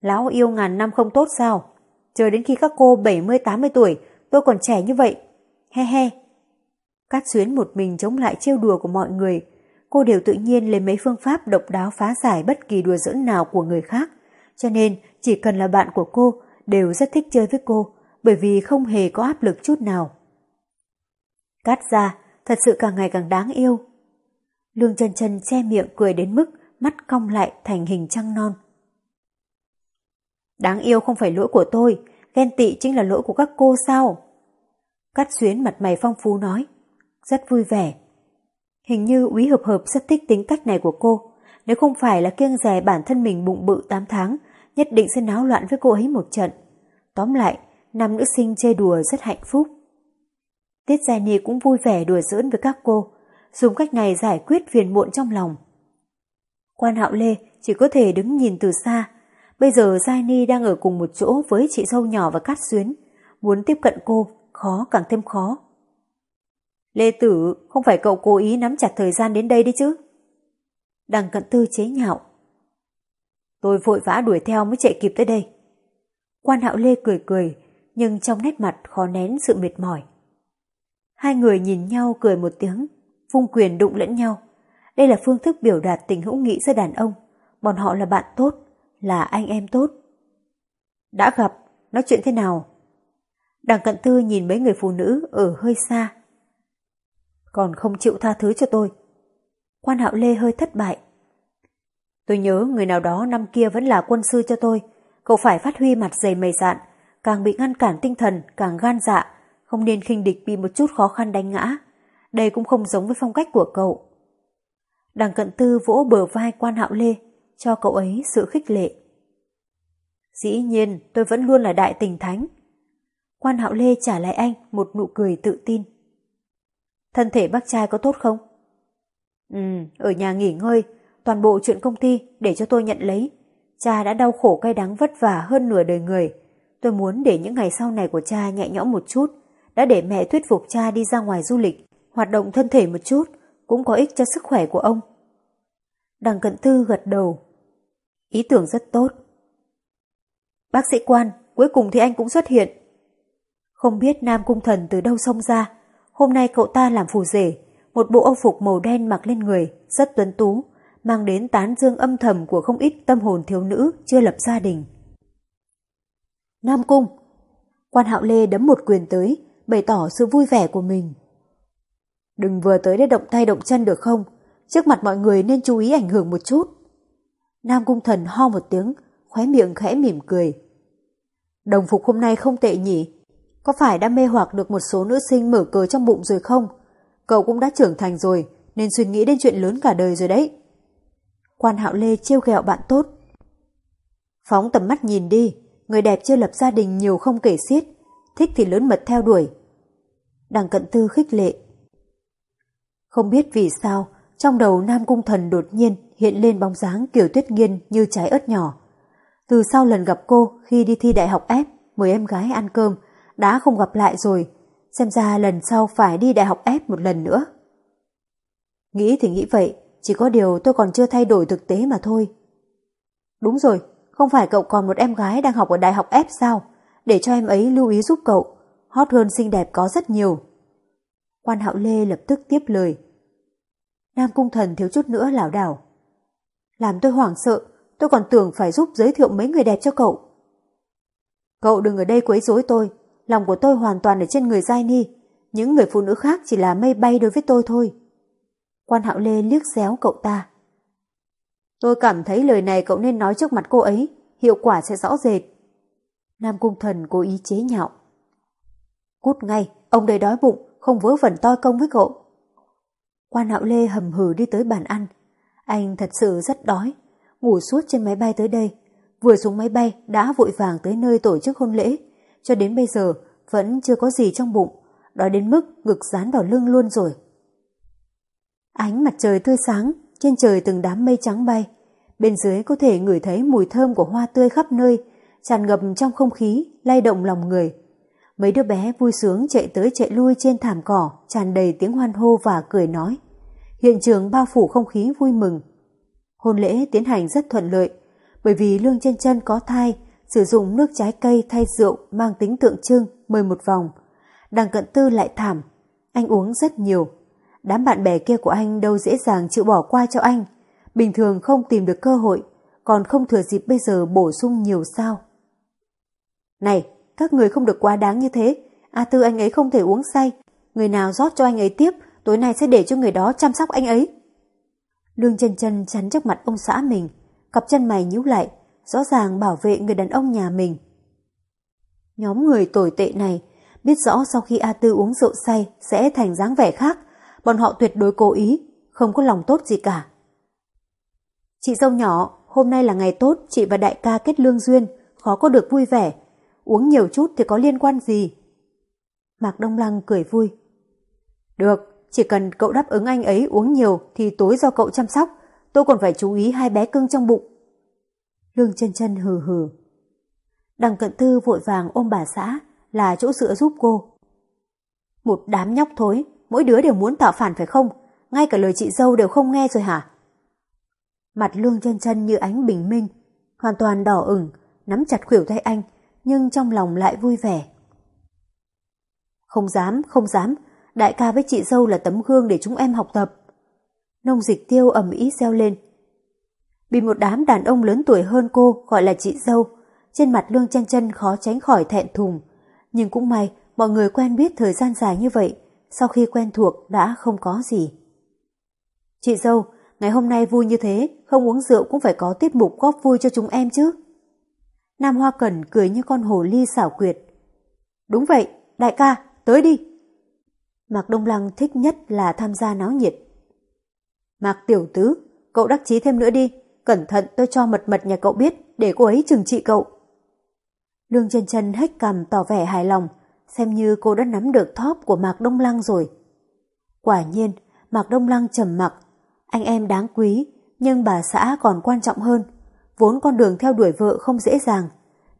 Lão yêu ngàn năm không tốt sao? Chờ đến khi các cô 70-80 tuổi, tôi còn trẻ như vậy. He he. Cát xuyến một mình chống lại trêu đùa của mọi người, cô đều tự nhiên lấy mấy phương pháp độc đáo phá giải bất kỳ đùa giỡn nào của người khác. Cho nên, chỉ cần là bạn của cô, đều rất thích chơi với cô, bởi vì không hề có áp lực chút nào. Cát ra, thật sự càng ngày càng đáng yêu. Lương chân chân che miệng cười đến mức mắt cong lại thành hình trăng non. Đáng yêu không phải lỗi của tôi, ghen tị chính là lỗi của các cô sao? Cát xuyến mặt mày phong phú nói, rất vui vẻ. Hình như úy hợp hợp rất thích tính cách này của cô. Nếu không phải là kiêng rè bản thân mình bụng bự 8 tháng, nhất định sẽ náo loạn với cô ấy một trận. Tóm lại, năm nữ sinh chơi đùa rất hạnh phúc. Tiết Gia Ni cũng vui vẻ đùa giỡn với các cô, dùng cách này giải quyết phiền muộn trong lòng. Quan Hạo Lê chỉ có thể đứng nhìn từ xa. Bây giờ Gia Ni đang ở cùng một chỗ với chị dâu nhỏ và Cát Xuyến. Muốn tiếp cận cô, khó càng thêm khó. Lê Tử, không phải cậu cố ý nắm chặt thời gian đến đây đi chứ? Đằng cận tư chế nhạo. Tôi vội vã đuổi theo mới chạy kịp tới đây. Quan hạo Lê cười cười, nhưng trong nét mặt khó nén sự mệt mỏi. Hai người nhìn nhau cười một tiếng, vung quyền đụng lẫn nhau. Đây là phương thức biểu đạt tình hữu nghị giữa đàn ông. Bọn họ là bạn tốt, là anh em tốt. Đã gặp, nói chuyện thế nào? Đằng cận tư nhìn mấy người phụ nữ ở hơi xa, còn không chịu tha thứ cho tôi. Quan hạo lê hơi thất bại. Tôi nhớ người nào đó năm kia vẫn là quân sư cho tôi, cậu phải phát huy mặt dày mày dạn, càng bị ngăn cản tinh thần, càng gan dạ, không nên khinh địch bị một chút khó khăn đánh ngã. Đây cũng không giống với phong cách của cậu. Đằng cận tư vỗ bờ vai quan hạo lê, cho cậu ấy sự khích lệ. Dĩ nhiên, tôi vẫn luôn là đại tình thánh. Quan hạo lê trả lại anh một nụ cười tự tin thân thể bác trai có tốt không? Ừ, ở nhà nghỉ ngơi, toàn bộ chuyện công ty để cho tôi nhận lấy. Cha đã đau khổ cay đắng vất vả hơn nửa đời người. Tôi muốn để những ngày sau này của cha nhẹ nhõm một chút, đã để mẹ thuyết phục cha đi ra ngoài du lịch, hoạt động thân thể một chút, cũng có ích cho sức khỏe của ông. Đằng cận tư gật đầu. Ý tưởng rất tốt. Bác sĩ quan, cuối cùng thì anh cũng xuất hiện. Không biết Nam Cung Thần từ đâu xông ra, hôm nay cậu ta làm phù rể, một bộ âu phục màu đen mặc lên người, rất tuấn tú, mang đến tán dương âm thầm của không ít tâm hồn thiếu nữ chưa lập gia đình. Nam Cung Quan Hạo Lê đấm một quyền tới, bày tỏ sự vui vẻ của mình. Đừng vừa tới để động tay động chân được không? Trước mặt mọi người nên chú ý ảnh hưởng một chút. Nam Cung Thần ho một tiếng, khóe miệng khẽ mỉm cười. Đồng phục hôm nay không tệ nhỉ? Có phải đã mê hoặc được một số nữ sinh mở cờ trong bụng rồi không? Cậu cũng đã trưởng thành rồi, nên suy nghĩ đến chuyện lớn cả đời rồi đấy. Quan Hạo Lê trêu ghẹo bạn tốt. Phóng tầm mắt nhìn đi, người đẹp chưa lập gia đình nhiều không kể xiết, thích thì lớn mật theo đuổi. Đằng cận tư khích lệ. Không biết vì sao, trong đầu Nam Cung Thần đột nhiên hiện lên bóng dáng kiểu tuyết nghiên như trái ớt nhỏ. Từ sau lần gặp cô khi đi thi đại học ép, mời em gái ăn cơm, đã không gặp lại rồi, xem ra lần sau phải đi đại học ép một lần nữa. Nghĩ thì nghĩ vậy, chỉ có điều tôi còn chưa thay đổi thực tế mà thôi. Đúng rồi, không phải cậu còn một em gái đang học ở đại học ép sao? Để cho em ấy lưu ý giúp cậu, hot hơn xinh đẹp có rất nhiều. Quan Hạo Lê lập tức tiếp lời. Nam Cung Thần thiếu chút nữa lảo đảo. Làm tôi hoảng sợ, tôi còn tưởng phải giúp giới thiệu mấy người đẹp cho cậu. Cậu đừng ở đây quấy rối tôi, lòng của tôi hoàn toàn ở trên người Giai Ni, những người phụ nữ khác chỉ là mây bay đối với tôi thôi. Quan Hạo Lê liếc xéo cậu ta. Tôi cảm thấy lời này cậu nên nói trước mặt cô ấy, hiệu quả sẽ rõ rệt. Nam Cung Thần cố ý chế nhạo. Cút ngay, ông đây đói bụng, không vớ vẩn toi công với cậu. Quan Hạo Lê hầm hừ đi tới bàn ăn. Anh thật sự rất đói, ngủ suốt trên máy bay tới đây. Vừa xuống máy bay đã vội vàng tới nơi tổ chức hôn lễ, cho đến bây giờ vẫn chưa có gì trong bụng, đói đến mức ngực dán vào lưng luôn rồi. Ánh mặt trời tươi sáng, trên trời từng đám mây trắng bay. Bên dưới có thể ngửi thấy mùi thơm của hoa tươi khắp nơi, tràn ngập trong không khí, lay động lòng người. Mấy đứa bé vui sướng chạy tới chạy lui trên thảm cỏ, tràn đầy tiếng hoan hô và cười nói. Hiện trường bao phủ không khí vui mừng. Hôn lễ tiến hành rất thuận lợi, bởi vì Lương chân chân có thai, sử dụng nước trái cây thay rượu mang tính tượng trưng mời một vòng. Đằng cận tư lại thảm, anh uống rất nhiều. Đám bạn bè kia của anh đâu dễ dàng chịu bỏ qua cho anh. Bình thường không tìm được cơ hội, còn không thừa dịp bây giờ bổ sung nhiều sao. Này, các người không được quá đáng như thế. A Tư anh ấy không thể uống say. Người nào rót cho anh ấy tiếp, tối nay sẽ để cho người đó chăm sóc anh ấy. Lương chân chân chắn trước mặt ông xã mình, cặp chân mày nhíu lại, rõ ràng bảo vệ người đàn ông nhà mình. Nhóm người tồi tệ này biết rõ sau khi A Tư uống rượu say sẽ thành dáng vẻ khác, bọn họ tuyệt đối cố ý, không có lòng tốt gì cả. Chị dâu nhỏ, hôm nay là ngày tốt, chị và đại ca kết lương duyên, khó có được vui vẻ. Uống nhiều chút thì có liên quan gì? Mạc Đông Lăng cười vui. Được, chỉ cần cậu đáp ứng anh ấy uống nhiều thì tối do cậu chăm sóc, tôi còn phải chú ý hai bé cưng trong bụng. Lương chân chân hừ hừ. Đằng cận tư vội vàng ôm bà xã, là chỗ dựa giúp cô. Một đám nhóc thối, mỗi đứa đều muốn tạo phản phải không? Ngay cả lời chị dâu đều không nghe rồi hả? Mặt lương chân chân như ánh bình minh, hoàn toàn đỏ ửng, nắm chặt khuỷu tay anh, nhưng trong lòng lại vui vẻ. Không dám, không dám, đại ca với chị dâu là tấm gương để chúng em học tập. Nông dịch tiêu ầm ý reo lên. Bị một đám đàn ông lớn tuổi hơn cô gọi là chị dâu, trên mặt lương chân chân khó tránh khỏi thẹn thùng. Nhưng cũng may, mọi người quen biết thời gian dài như vậy, sau khi quen thuộc đã không có gì. Chị dâu, ngày hôm nay vui như thế, không uống rượu cũng phải có tiết mục góp vui cho chúng em chứ. Nam Hoa Cẩn cười như con hồ ly xảo quyệt. Đúng vậy, đại ca, tới đi. Mạc Đông Lăng thích nhất là tham gia náo nhiệt. Mạc Tiểu Tứ, cậu đắc chí thêm nữa đi, cẩn thận tôi cho mật mật nhà cậu biết để cô ấy trừng trị cậu. Lương chân chân hách cằm tỏ vẻ hài lòng, xem như cô đã nắm được thóp của Mạc Đông Lăng rồi. Quả nhiên, Mạc Đông Lăng trầm mặc. Anh em đáng quý, nhưng bà xã còn quan trọng hơn. Vốn con đường theo đuổi vợ không dễ dàng.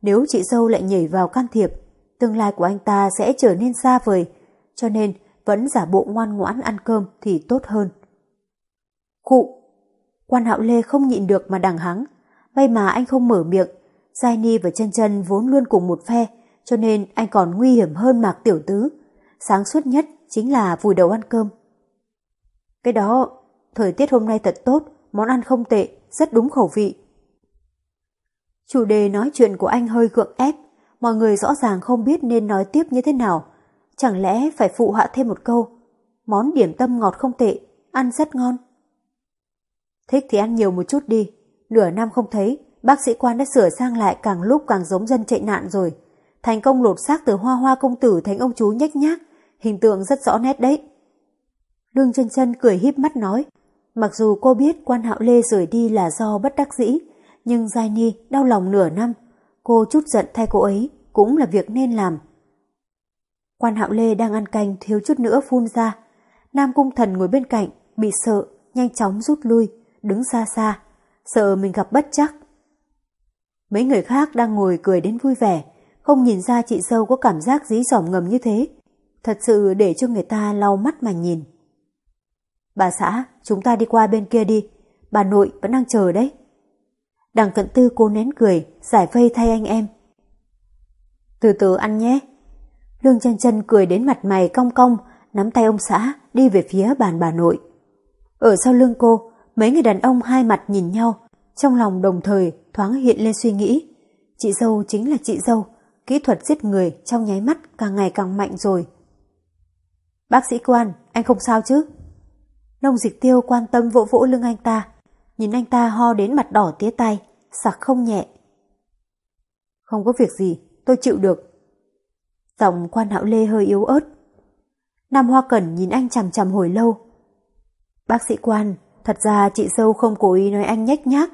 Nếu chị dâu lại nhảy vào can thiệp, tương lai của anh ta sẽ trở nên xa vời. Cho nên, vẫn giả bộ ngoan ngoãn ăn cơm thì tốt hơn. Cụ! Quan hạo lê không nhịn được mà đằng hắng. May mà anh không mở miệng. Giai Ni và chân chân vốn luôn cùng một phe, cho nên anh còn nguy hiểm hơn Mạc Tiểu Tứ. Sáng suốt nhất chính là vùi đầu ăn cơm. Cái đó, thời tiết hôm nay thật tốt, món ăn không tệ, rất đúng khẩu vị. Chủ đề nói chuyện của anh hơi gượng ép, mọi người rõ ràng không biết nên nói tiếp như thế nào. Chẳng lẽ phải phụ họa thêm một câu, món điểm tâm ngọt không tệ, ăn rất ngon. Thích thì ăn nhiều một chút đi, nửa năm không thấy, bác sĩ quan đã sửa sang lại càng lúc càng giống dân chạy nạn rồi. Thành công lột xác từ hoa hoa công tử thành ông chú nhếch nhác, hình tượng rất rõ nét đấy. Lương chân chân cười híp mắt nói, mặc dù cô biết quan hạo lê rời đi là do bất đắc dĩ, nhưng Giai Ni đau lòng nửa năm, cô chút giận thay cô ấy cũng là việc nên làm. Quan hạo lê đang ăn canh thiếu chút nữa phun ra, Nam Cung Thần ngồi bên cạnh, bị sợ, nhanh chóng rút lui, đứng xa xa, sợ mình gặp bất chắc. Mấy người khác đang ngồi cười đến vui vẻ, không nhìn ra chị dâu có cảm giác dí dỏm ngầm như thế. Thật sự để cho người ta lau mắt mà nhìn. Bà xã, chúng ta đi qua bên kia đi. Bà nội vẫn đang chờ đấy. Đằng cận tư cô nén cười, giải vây thay anh em. Từ từ ăn nhé. Lương chân chân cười đến mặt mày cong cong, nắm tay ông xã đi về phía bàn bà nội. Ở sau lưng cô, mấy người đàn ông hai mặt nhìn nhau, trong lòng đồng thời thoáng hiện lên suy nghĩ. Chị dâu chính là chị dâu, kỹ thuật giết người trong nháy mắt càng ngày càng mạnh rồi. Bác sĩ quan, anh không sao chứ? Nông dịch tiêu quan tâm vỗ vỗ lưng anh ta, nhìn anh ta ho đến mặt đỏ tía tay, sặc không nhẹ. Không có việc gì, tôi chịu được. Giọng quan hạo lê hơi yếu ớt. Nam Hoa Cẩn nhìn anh chằm chằm hồi lâu. Bác sĩ quan, thật ra chị dâu không cố ý nói anh nhếch nhác,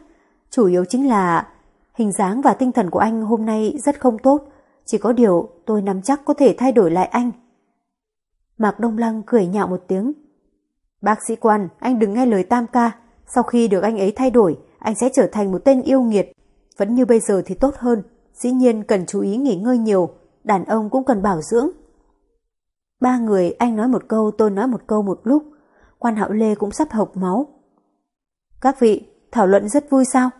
chủ yếu chính là hình dáng và tinh thần của anh hôm nay rất không tốt, chỉ có điều tôi nắm chắc có thể thay đổi lại anh. Mạc Đông Lăng cười nhạo một tiếng. Bác sĩ quan, anh đừng nghe lời tam ca. Sau khi được anh ấy thay đổi, anh sẽ trở thành một tên yêu nghiệt. Vẫn như bây giờ thì tốt hơn. Dĩ nhiên cần chú ý nghỉ ngơi nhiều. Đàn ông cũng cần bảo dưỡng. Ba người anh nói một câu tôi nói một câu một lúc. Quan hạo lê cũng sắp hộc máu. Các vị, thảo luận rất vui sao?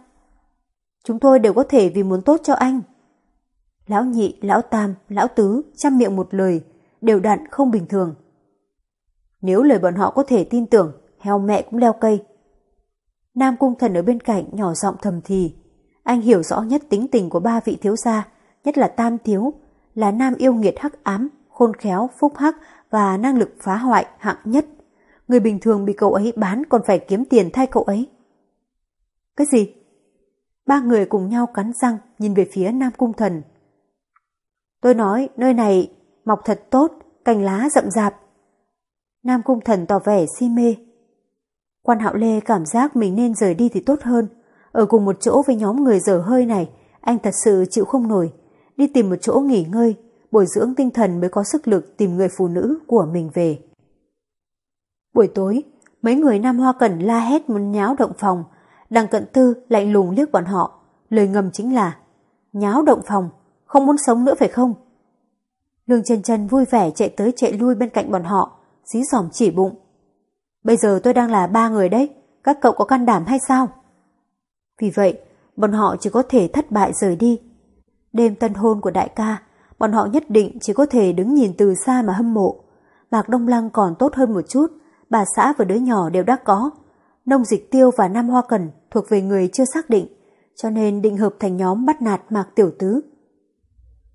Chúng tôi đều có thể vì muốn tốt cho anh. Lão nhị, lão tam, lão tứ chăm miệng một lời, đều đặn không bình thường. Nếu lời bọn họ có thể tin tưởng, heo mẹ cũng leo cây. Nam cung thần ở bên cạnh nhỏ giọng thầm thì. Anh hiểu rõ nhất tính tình của ba vị thiếu gia, nhất là tam thiếu, là nam yêu nghiệt hắc ám, khôn khéo, phúc hắc và năng lực phá hoại hạng nhất. Người bình thường bị cậu ấy bán còn phải kiếm tiền thay cậu ấy. Cái gì? Ba người cùng nhau cắn răng nhìn về phía Nam Cung Thần. Tôi nói nơi này mọc thật tốt, cành lá rậm rạp. Nam Cung Thần tỏ vẻ si mê. Quan Hạo Lê cảm giác mình nên rời đi thì tốt hơn. Ở cùng một chỗ với nhóm người dở hơi này, anh thật sự chịu không nổi. Đi tìm một chỗ nghỉ ngơi, bồi dưỡng tinh thần mới có sức lực tìm người phụ nữ của mình về. Buổi tối, mấy người Nam Hoa Cẩn la hét muốn nháo động phòng. Đằng cận tư lạnh lùng liếc bọn họ. Lời ngầm chính là nháo động phòng, không muốn sống nữa phải không? Lương chân chân vui vẻ chạy tới chạy lui bên cạnh bọn họ, dí dòm chỉ bụng. Bây giờ tôi đang là ba người đấy, các cậu có can đảm hay sao? Vì vậy, bọn họ chỉ có thể thất bại rời đi. Đêm tân hôn của đại ca, bọn họ nhất định chỉ có thể đứng nhìn từ xa mà hâm mộ. Mạc Đông Lăng còn tốt hơn một chút, bà xã và đứa nhỏ đều đã có. Nông Dịch Tiêu và Nam Hoa Cần thuộc về người chưa xác định, cho nên định hợp thành nhóm bắt nạt Mạc Tiểu Tứ.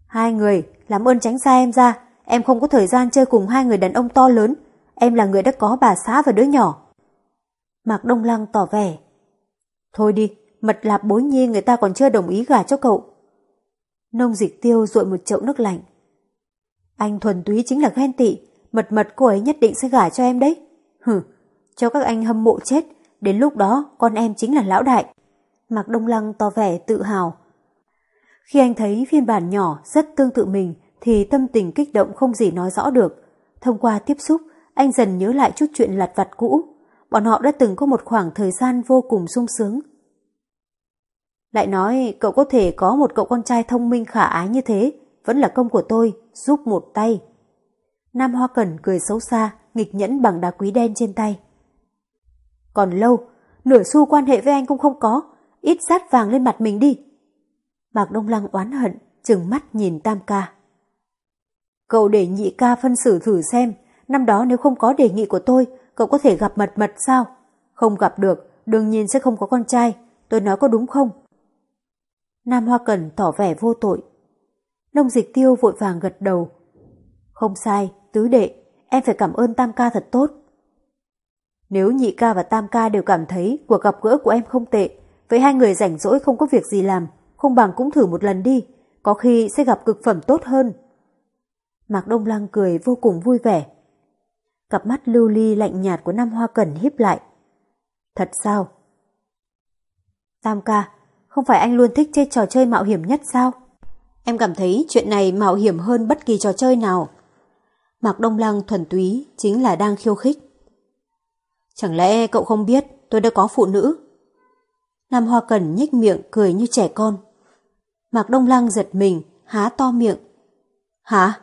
Hai người, làm ơn tránh xa em ra, em không có thời gian chơi cùng hai người đàn ông to lớn, em là người đã có bà xã và đứa nhỏ. Mạc Đông Lăng tỏ vẻ. Thôi đi, mật lạp bối nhi người ta còn chưa đồng ý gả cho cậu. Nông dịch tiêu rội một chậu nước lạnh. Anh thuần túy chính là ghen tị, mật mật cô ấy nhất định sẽ gả cho em đấy. Hừ, cho các anh hâm mộ chết, đến lúc đó con em chính là lão đại. Mạc Đông Lăng to vẻ tự hào. Khi anh thấy phiên bản nhỏ rất tương tự mình thì tâm tình kích động không gì nói rõ được. Thông qua tiếp xúc, anh dần nhớ lại chút chuyện lặt vặt cũ. Bọn họ đã từng có một khoảng thời gian vô cùng sung sướng. Lại nói cậu có thể có một cậu con trai thông minh khả ái như thế, vẫn là công của tôi, giúp một tay. Nam Hoa Cẩn cười xấu xa, nghịch nhẫn bằng đá quý đen trên tay. Còn lâu, nửa xu quan hệ với anh cũng không có, ít sát vàng lên mặt mình đi. Mạc Đông Lăng oán hận, chừng mắt nhìn Tam ca. Cậu để nhị ca phân xử thử xem, năm đó nếu không có đề nghị của tôi, cậu có thể gặp mật mật sao? Không gặp được, đương nhiên sẽ không có con trai, tôi nói có đúng không? Nam Hoa Cần tỏ vẻ vô tội. Nông dịch tiêu vội vàng gật đầu. Không sai, tứ đệ, em phải cảm ơn Tam ca thật tốt. Nếu nhị ca và Tam ca đều cảm thấy cuộc gặp gỡ của em không tệ, vậy hai người rảnh rỗi không có việc gì làm, không bằng cũng thử một lần đi, có khi sẽ gặp cực phẩm tốt hơn. Mạc Đông Lăng cười vô cùng vui vẻ. Cặp mắt lưu ly lạnh nhạt của Nam Hoa Cẩn híp lại. Thật sao? Tam ca, không phải anh luôn thích chơi trò chơi mạo hiểm nhất sao? Em cảm thấy chuyện này mạo hiểm hơn bất kỳ trò chơi nào. Mạc Đông Lăng thuần túy chính là đang khiêu khích. Chẳng lẽ cậu không biết tôi đã có phụ nữ? Nam Hoa Cẩn nhếch miệng cười như trẻ con. Mạc Đông Lăng giật mình, há to miệng. Hả?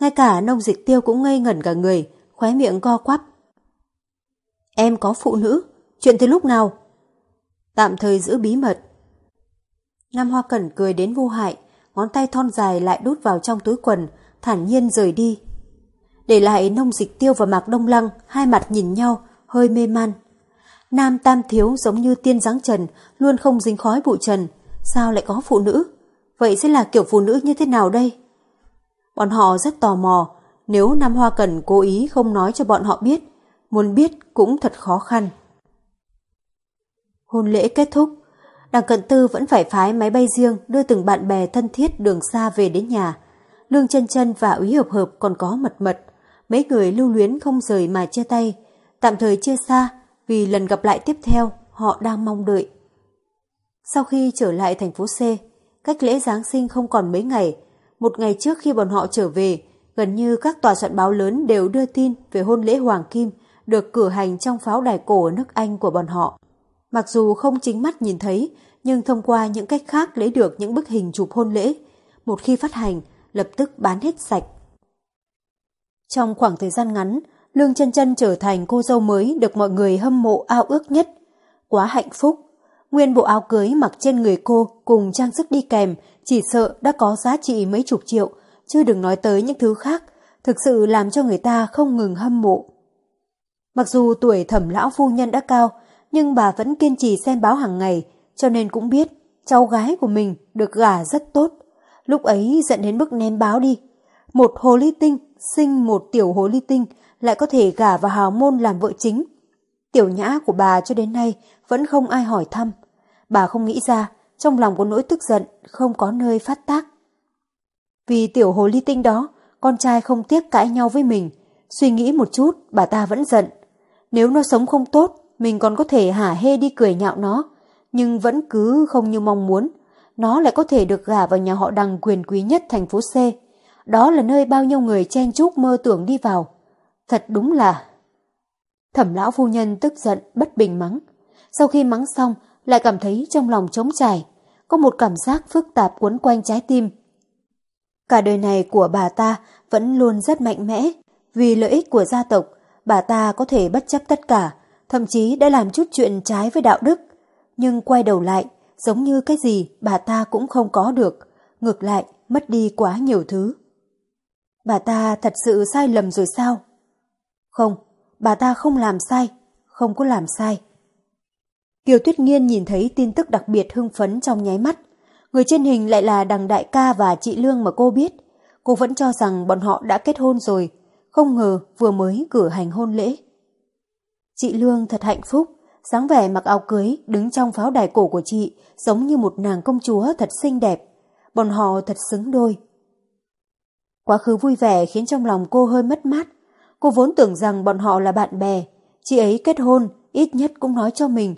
Ngay cả nông dịch tiêu cũng ngây ngẩn cả người, khóe miệng co quắp. Em có phụ nữ? Chuyện từ lúc nào? Tạm thời giữ bí mật. Nam Hoa Cẩn cười đến vô hại, ngón tay thon dài lại đút vào trong túi quần, thản nhiên rời đi. Để lại nông dịch tiêu và mạc đông lăng, hai mặt nhìn nhau, hơi mê man. Nam tam thiếu giống như tiên giáng trần, luôn không dính khói bụi trần. Sao lại có phụ nữ? Vậy sẽ là kiểu phụ nữ như thế nào đây? Bọn họ rất tò mò, nếu Nam Hoa Cần cố ý không nói cho bọn họ biết, muốn biết cũng thật khó khăn. Hôn lễ kết thúc, Đằng Cận Tư vẫn phải phái máy bay riêng đưa từng bạn bè thân thiết đường xa về đến nhà. Lương chân chân và úy hợp hợp còn có mật mật. Mấy người lưu luyến không rời mà chia tay, tạm thời chia xa vì lần gặp lại tiếp theo họ đang mong đợi. Sau khi trở lại thành phố C, cách lễ Giáng sinh không còn mấy ngày, một ngày trước khi bọn họ trở về, gần như các tòa soạn báo lớn đều đưa tin về hôn lễ Hoàng Kim được cử hành trong pháo đài cổ ở nước Anh của bọn họ. Mặc dù không chính mắt nhìn thấy, nhưng thông qua những cách khác lấy được những bức hình chụp hôn lễ, một khi phát hành, lập tức bán hết sạch. Trong khoảng thời gian ngắn, Lương chân chân trở thành cô dâu mới được mọi người hâm mộ ao ước nhất. Quá hạnh phúc. Nguyên bộ áo cưới mặc trên người cô cùng trang sức đi kèm chỉ sợ đã có giá trị mấy chục triệu, chứ đừng nói tới những thứ khác, thực sự làm cho người ta không ngừng hâm mộ. Mặc dù tuổi thẩm lão phu nhân đã cao, nhưng bà vẫn kiên trì xem báo hàng ngày, cho nên cũng biết cháu gái của mình được gả rất tốt. Lúc ấy dẫn đến bức ném báo đi. Một hồ ly tinh sinh một tiểu hồ ly tinh lại có thể gả vào hào môn làm vợ chính. Tiểu nhã của bà cho đến nay vẫn không ai hỏi thăm. Bà không nghĩ ra trong lòng có nỗi tức giận không có nơi phát tác. Vì tiểu hồ ly tinh đó, con trai không tiếc cãi nhau với mình. Suy nghĩ một chút, bà ta vẫn giận. Nếu nó sống không tốt, mình còn có thể hả hê đi cười nhạo nó, nhưng vẫn cứ không như mong muốn. Nó lại có thể được gả vào nhà họ đằng quyền quý nhất thành phố C. Đó là nơi bao nhiêu người chen chúc mơ tưởng đi vào. Thật đúng là... Thẩm lão phu nhân tức giận, bất bình mắng. Sau khi mắng xong, lại cảm thấy trong lòng trống trải, có một cảm giác phức tạp quấn quanh trái tim. Cả đời này của bà ta vẫn luôn rất mạnh mẽ, vì lợi ích của gia tộc, bà ta có thể bất chấp tất cả, thậm chí đã làm chút chuyện trái với đạo đức. Nhưng quay đầu lại, giống như cái gì bà ta cũng không có được, ngược lại mất đi quá nhiều thứ. Bà ta thật sự sai lầm rồi sao? Không, bà ta không làm sai, không có làm sai. Kiều Tuyết Nghiên nhìn thấy tin tức đặc biệt hưng phấn trong nháy mắt. Người trên hình lại là đằng đại ca và chị Lương mà cô biết. Cô vẫn cho rằng bọn họ đã kết hôn rồi, không ngờ vừa mới cử hành hôn lễ. Chị Lương thật hạnh phúc, dáng vẻ mặc áo cưới đứng trong pháo đài cổ của chị giống như một nàng công chúa thật xinh đẹp. Bọn họ thật xứng đôi. Quá khứ vui vẻ khiến trong lòng cô hơi mất mát. Cô vốn tưởng rằng bọn họ là bạn bè. Chị ấy kết hôn, ít nhất cũng nói cho mình.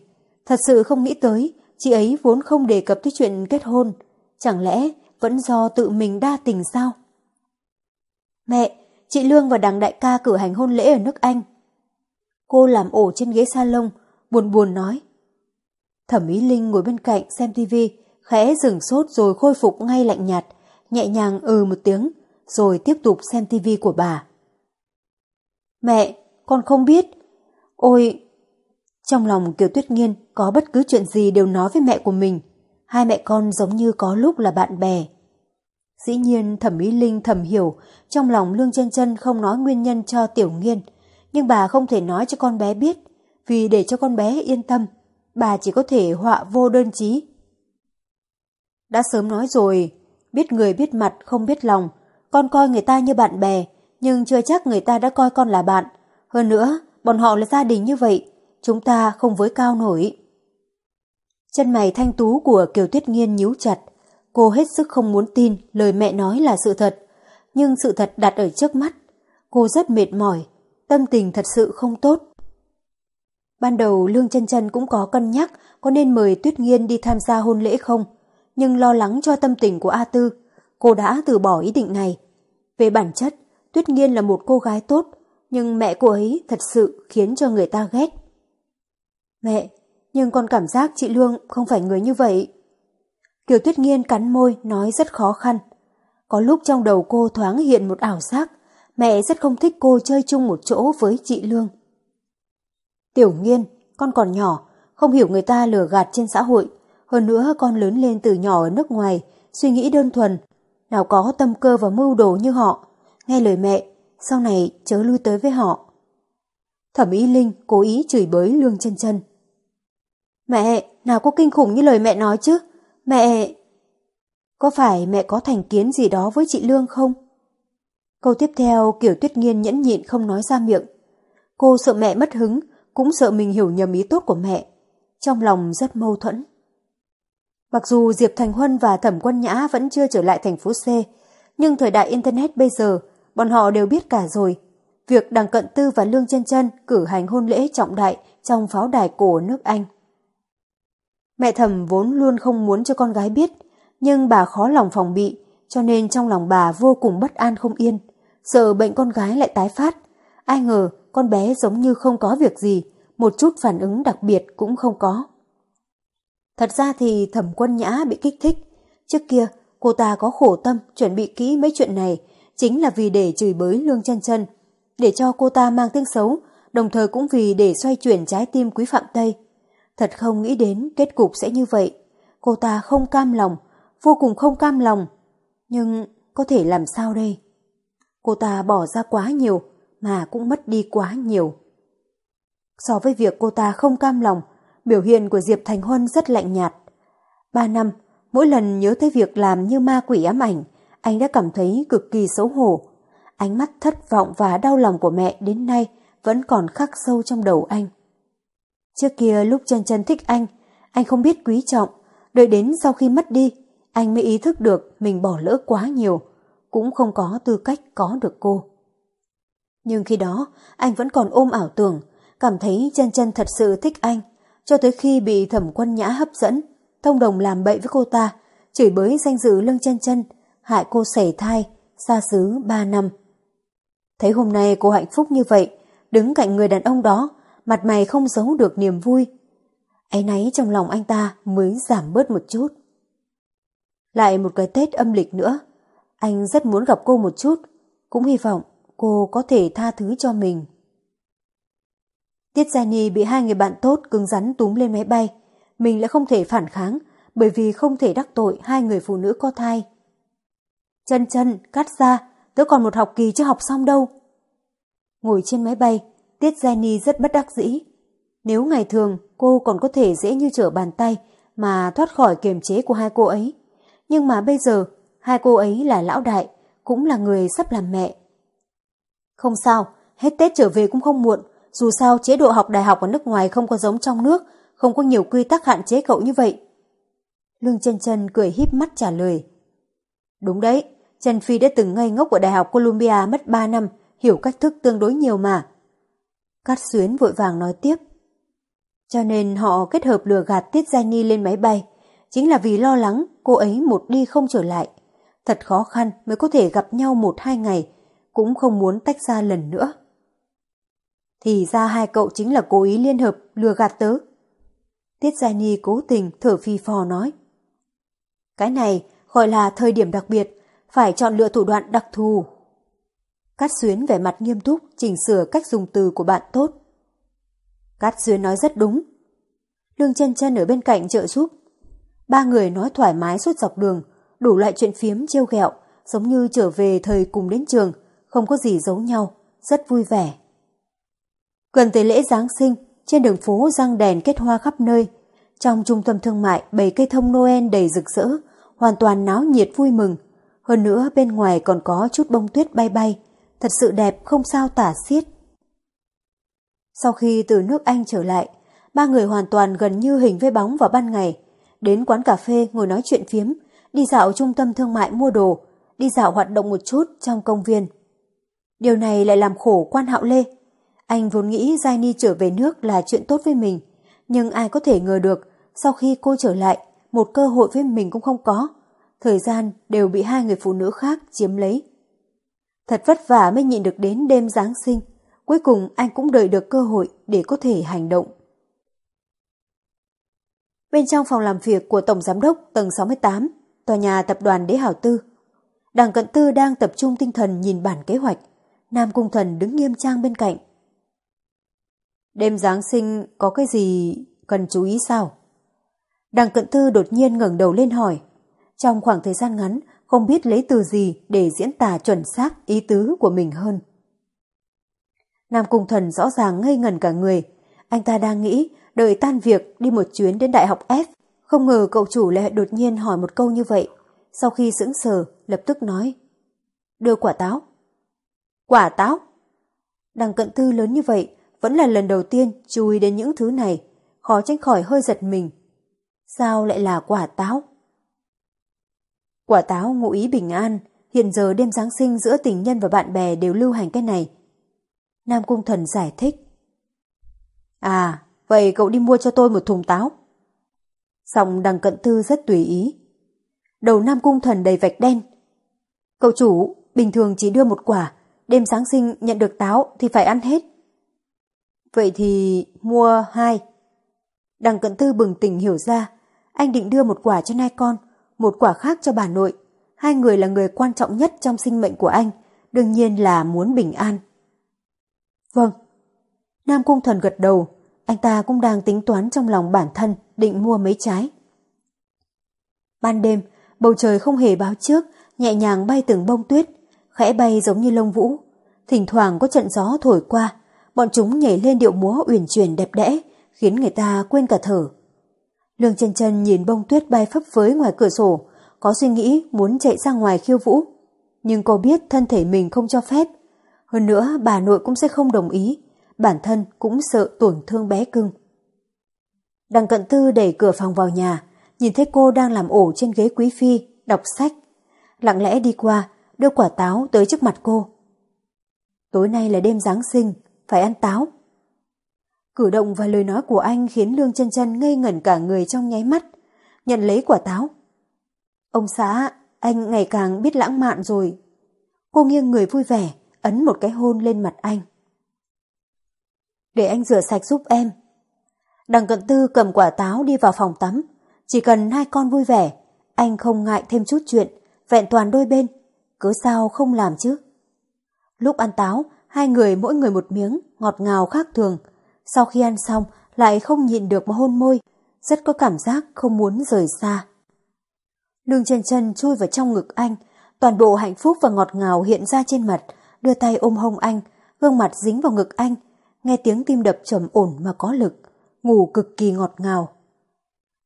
Thật sự không nghĩ tới, chị ấy vốn không đề cập tới chuyện kết hôn. Chẳng lẽ vẫn do tự mình đa tình sao? Mẹ, Chị Lương và đằng đại ca cử hành hôn lễ ở nước Anh. Cô làm ổ trên ghế salon, buồn buồn nói. Thẩm Ý Linh ngồi bên cạnh xem tivi, khẽ dừng sốt rồi khôi phục ngay lạnh nhạt, nhẹ nhàng ừ một tiếng, rồi tiếp tục xem tivi của bà. Mẹ, con không biết. Ôi... Trong lòng Kiều Tuyết Nghiên có bất cứ chuyện gì đều nói với mẹ của mình. Hai mẹ con giống như có lúc là bạn bè. Dĩ nhiên thẩm mỹ linh thầm hiểu, trong lòng Lương chân chân không nói nguyên nhân cho Tiểu Nghiên, nhưng bà không thể nói cho con bé biết, vì để cho con bé yên tâm, bà chỉ có thể họa vô đơn chí. Đã sớm nói rồi, biết người biết mặt không biết lòng, con coi người ta như bạn bè, nhưng chưa chắc người ta đã coi con là bạn. Hơn nữa, bọn họ là gia đình như vậy, chúng ta không với cao nổi. Chân mày thanh tú của Kiều Tuyết Nghiên nhíu chặt, cô hết sức không muốn tin lời mẹ nói là sự thật, nhưng sự thật đặt ở trước mắt. Cô rất mệt mỏi, tâm tình thật sự không tốt. Ban đầu Lương chân chân cũng có cân nhắc có nên mời Tuyết Nghiên đi tham gia hôn lễ không, nhưng lo lắng cho tâm tình của A Tư, cô đã từ bỏ ý định này. Về bản chất, Tuyết Nghiên là một cô gái tốt, nhưng mẹ cô ấy thật sự khiến cho người ta ghét. Mẹ, nhưng con cảm giác chị Lương không phải người như vậy. Kiều Tuyết Nghiên cắn môi nói rất khó khăn. Có lúc trong đầu cô thoáng hiện một ảo giác, mẹ rất không thích cô chơi chung một chỗ với chị Lương. Tiểu Nghiên, con còn nhỏ, không hiểu người ta lừa gạt trên xã hội. Hơn nữa con lớn lên từ nhỏ ở nước ngoài, suy nghĩ đơn thuần, nào có tâm cơ và mưu đồ như họ. Nghe lời mẹ, sau này chớ lui tới với họ. Thẩm ý Linh cố ý chửi bới Lương chân chân. Mẹ, nào có kinh khủng như lời mẹ nói chứ? Mẹ... Có phải mẹ có thành kiến gì đó với chị Lương không? Câu tiếp theo kiểu tuyết nghiên nhẫn nhịn không nói ra miệng. Cô sợ mẹ mất hứng, cũng sợ mình hiểu nhầm ý tốt của mẹ. Trong lòng rất mâu thuẫn. Mặc dù Diệp Thành Huân và Thẩm Quân Nhã vẫn chưa trở lại thành phố C, nhưng thời đại Internet bây giờ, bọn họ đều biết cả rồi. Việc Đằng Cận Tư và Lương chân chân cử hành hôn lễ trọng đại trong pháo đài cổ nước Anh. Mẹ Thẩm vốn luôn không muốn cho con gái biết, nhưng bà khó lòng phòng bị, cho nên trong lòng bà vô cùng bất an không yên, sợ bệnh con gái lại tái phát. Ai ngờ con bé giống như không có việc gì, một chút phản ứng đặc biệt cũng không có. Thật ra thì thẩm quân nhã bị kích thích. Trước kia, cô ta có khổ tâm chuẩn bị kỹ mấy chuyện này, chính là vì để chửi bới lương chân chân, để cho cô ta mang tiếng xấu, đồng thời cũng vì để xoay chuyển trái tim quý phạm Tây. Thật không nghĩ đến kết cục sẽ như vậy. Cô ta không cam lòng, vô cùng không cam lòng. Nhưng có thể làm sao đây? Cô ta bỏ ra quá nhiều mà cũng mất đi quá nhiều. So với việc cô ta không cam lòng, biểu hiện của Diệp Thành Huân rất lạnh nhạt. Ba năm, mỗi lần nhớ tới việc làm như ma quỷ ám ảnh, anh đã cảm thấy cực kỳ xấu hổ. Ánh mắt thất vọng và đau lòng của mẹ đến nay vẫn còn khắc sâu trong đầu anh. Trước kia lúc chân chân thích anh, anh không biết quý trọng, đợi đến sau khi mất đi, anh mới ý thức được mình bỏ lỡ quá nhiều, cũng không có tư cách có được cô. Nhưng khi đó, anh vẫn còn ôm ảo tưởng, cảm thấy chân chân thật sự thích anh, cho tới khi bị thẩm quân nhã hấp dẫn, thông đồng làm bậy với cô ta, chửi bới danh dự lưng chân chân, hại cô sảy thai, xa xứ ba năm. Thấy hôm nay cô hạnh phúc như vậy, đứng cạnh người đàn ông đó, mặt mày không giấu được niềm vui. Ấy náy trong lòng anh ta mới giảm bớt một chút. Lại một cái Tết âm lịch nữa, anh rất muốn gặp cô một chút, cũng hy vọng cô có thể tha thứ cho mình. Tiết Gia Ni bị hai người bạn tốt cứng rắn túm lên máy bay, mình lại không thể phản kháng bởi vì không thể đắc tội hai người phụ nữ có thai. Chân chân, cắt ra, tớ còn một học kỳ chưa học xong đâu. Ngồi trên máy bay, Tiết Jenny rất bất đắc dĩ. Nếu ngày thường cô còn có thể dễ như trở bàn tay mà thoát khỏi kiềm chế của hai cô ấy. Nhưng mà bây giờ, hai cô ấy là lão đại, cũng là người sắp làm mẹ. Không sao, hết Tết trở về cũng không muộn. Dù sao chế độ học đại học ở nước ngoài không có giống trong nước, không có nhiều quy tắc hạn chế cậu như vậy. Lương chân chân cười híp mắt trả lời. Đúng đấy, Trần Phi đã từng ngây ngốc ở Đại học Columbia mất 3 năm, hiểu cách thức tương đối nhiều mà. Cát Xuyến vội vàng nói tiếp. Cho nên họ kết hợp lừa gạt Tiết Giai Ni lên máy bay, chính là vì lo lắng cô ấy một đi không trở lại. Thật khó khăn mới có thể gặp nhau một hai ngày, cũng không muốn tách ra lần nữa. Thì ra hai cậu chính là cố ý liên hợp lừa gạt tớ. Tiết Gia Nhi cố tình thở phi phò nói. Cái này gọi là thời điểm đặc biệt, phải chọn lựa thủ đoạn đặc thù. Cát Xuyến vẻ mặt nghiêm túc chỉnh sửa cách dùng từ của bạn tốt. Cát Xuyến nói rất đúng. Lương chân chân ở bên cạnh trợ giúp. Ba người nói thoải mái suốt dọc đường, đủ loại chuyện phiếm trêu ghẹo, giống như trở về thời cùng đến trường, không có gì giấu nhau, rất vui vẻ. Gần tới lễ Giáng sinh, trên đường phố răng đèn kết hoa khắp nơi. Trong trung tâm thương mại bày cây thông Noel đầy rực rỡ, hoàn toàn náo nhiệt vui mừng. Hơn nữa bên ngoài còn có chút bông tuyết bay bay, thật sự đẹp không sao tả xiết. Sau khi từ nước Anh trở lại, ba người hoàn toàn gần như hình với bóng vào ban ngày. Đến quán cà phê ngồi nói chuyện phiếm, đi dạo trung tâm thương mại mua đồ, đi dạo hoạt động một chút trong công viên. Điều này lại làm khổ quan hạo lê. Anh vốn nghĩ Giai Ni trở về nước là chuyện tốt với mình, nhưng ai có thể ngờ được sau khi cô trở lại, một cơ hội với mình cũng không có. Thời gian đều bị hai người phụ nữ khác chiếm lấy. Thật vất vả mới nhịn được đến đêm Giáng sinh, cuối cùng anh cũng đợi được cơ hội để có thể hành động. Bên trong phòng làm việc của Tổng Giám đốc tầng 68, tòa nhà tập đoàn Đế Hảo Tư, Đảng Cận Tư đang tập trung tinh thần nhìn bản kế hoạch, Nam Cung Thần đứng nghiêm trang bên cạnh. Đêm Giáng sinh có cái gì cần chú ý sao? Đằng Cận thư đột nhiên ngẩng đầu lên hỏi. Trong khoảng thời gian ngắn, không biết lấy từ gì để diễn tả chuẩn xác ý tứ của mình hơn. Nam Cung Thần rõ ràng ngây ngần cả người. Anh ta đang nghĩ đợi tan việc đi một chuyến đến Đại học F. Không ngờ cậu chủ lại đột nhiên hỏi một câu như vậy. Sau khi sững sờ, lập tức nói. Đưa quả táo. Quả táo? Đằng cận thư lớn như vậy, vẫn là lần đầu tiên chú ý đến những thứ này. Khó tránh khỏi hơi giật mình. Sao lại là quả táo? Quả táo ngụ ý bình an, hiện giờ đêm Giáng sinh giữa tình nhân và bạn bè đều lưu hành cái này. Nam Cung Thần giải thích. À, vậy cậu đi mua cho tôi một thùng táo. Xong đằng cận thư rất tùy ý. Đầu Nam Cung Thần đầy vạch đen. Cậu chủ, bình thường chỉ đưa một quả, đêm Giáng sinh nhận được táo thì phải ăn hết. Vậy thì mua hai. Đằng cận tư bừng tỉnh hiểu ra, anh định đưa một quả cho nai con, một quả khác cho bà nội. Hai người là người quan trọng nhất trong sinh mệnh của anh, đương nhiên là muốn bình an. Vâng. Nam Cung Thần gật đầu, anh ta cũng đang tính toán trong lòng bản thân định mua mấy trái. Ban đêm, bầu trời không hề báo trước, nhẹ nhàng bay từng bông tuyết, khẽ bay giống như lông vũ. Thỉnh thoảng có trận gió thổi qua, bọn chúng nhảy lên điệu múa uyển chuyển đẹp đẽ, khiến người ta quên cả thở. Lương chân chân nhìn bông tuyết bay phấp phới ngoài cửa sổ, có suy nghĩ muốn chạy ra ngoài khiêu vũ. Nhưng cô biết thân thể mình không cho phép. Hơn nữa bà nội cũng sẽ không đồng ý, bản thân cũng sợ tổn thương bé cưng. Đằng cận tư đẩy cửa phòng vào nhà, nhìn thấy cô đang làm ổ trên ghế quý phi, đọc sách. Lặng lẽ đi qua, đưa quả táo tới trước mặt cô. Tối nay là đêm Giáng sinh, phải ăn táo. Cử động và lời nói của anh khiến Lương chân chân ngây ngẩn cả người trong nháy mắt, nhận lấy quả táo. Ông xã, anh ngày càng biết lãng mạn rồi. Cô nghiêng người vui vẻ, ấn một cái hôn lên mặt anh. Để anh rửa sạch giúp em. Đằng cận tư cầm quả táo đi vào phòng tắm. Chỉ cần hai con vui vẻ, anh không ngại thêm chút chuyện, vẹn toàn đôi bên. cứ sao không làm chứ? Lúc ăn táo, hai người mỗi người một miếng, ngọt ngào khác thường. Sau khi ăn xong, lại không nhịn được mà hôn môi, rất có cảm giác không muốn rời xa. Lương chân chân chui vào trong ngực anh, toàn bộ hạnh phúc và ngọt ngào hiện ra trên mặt, đưa tay ôm hông anh, gương mặt dính vào ngực anh, nghe tiếng tim đập trầm ổn mà có lực, ngủ cực kỳ ngọt ngào.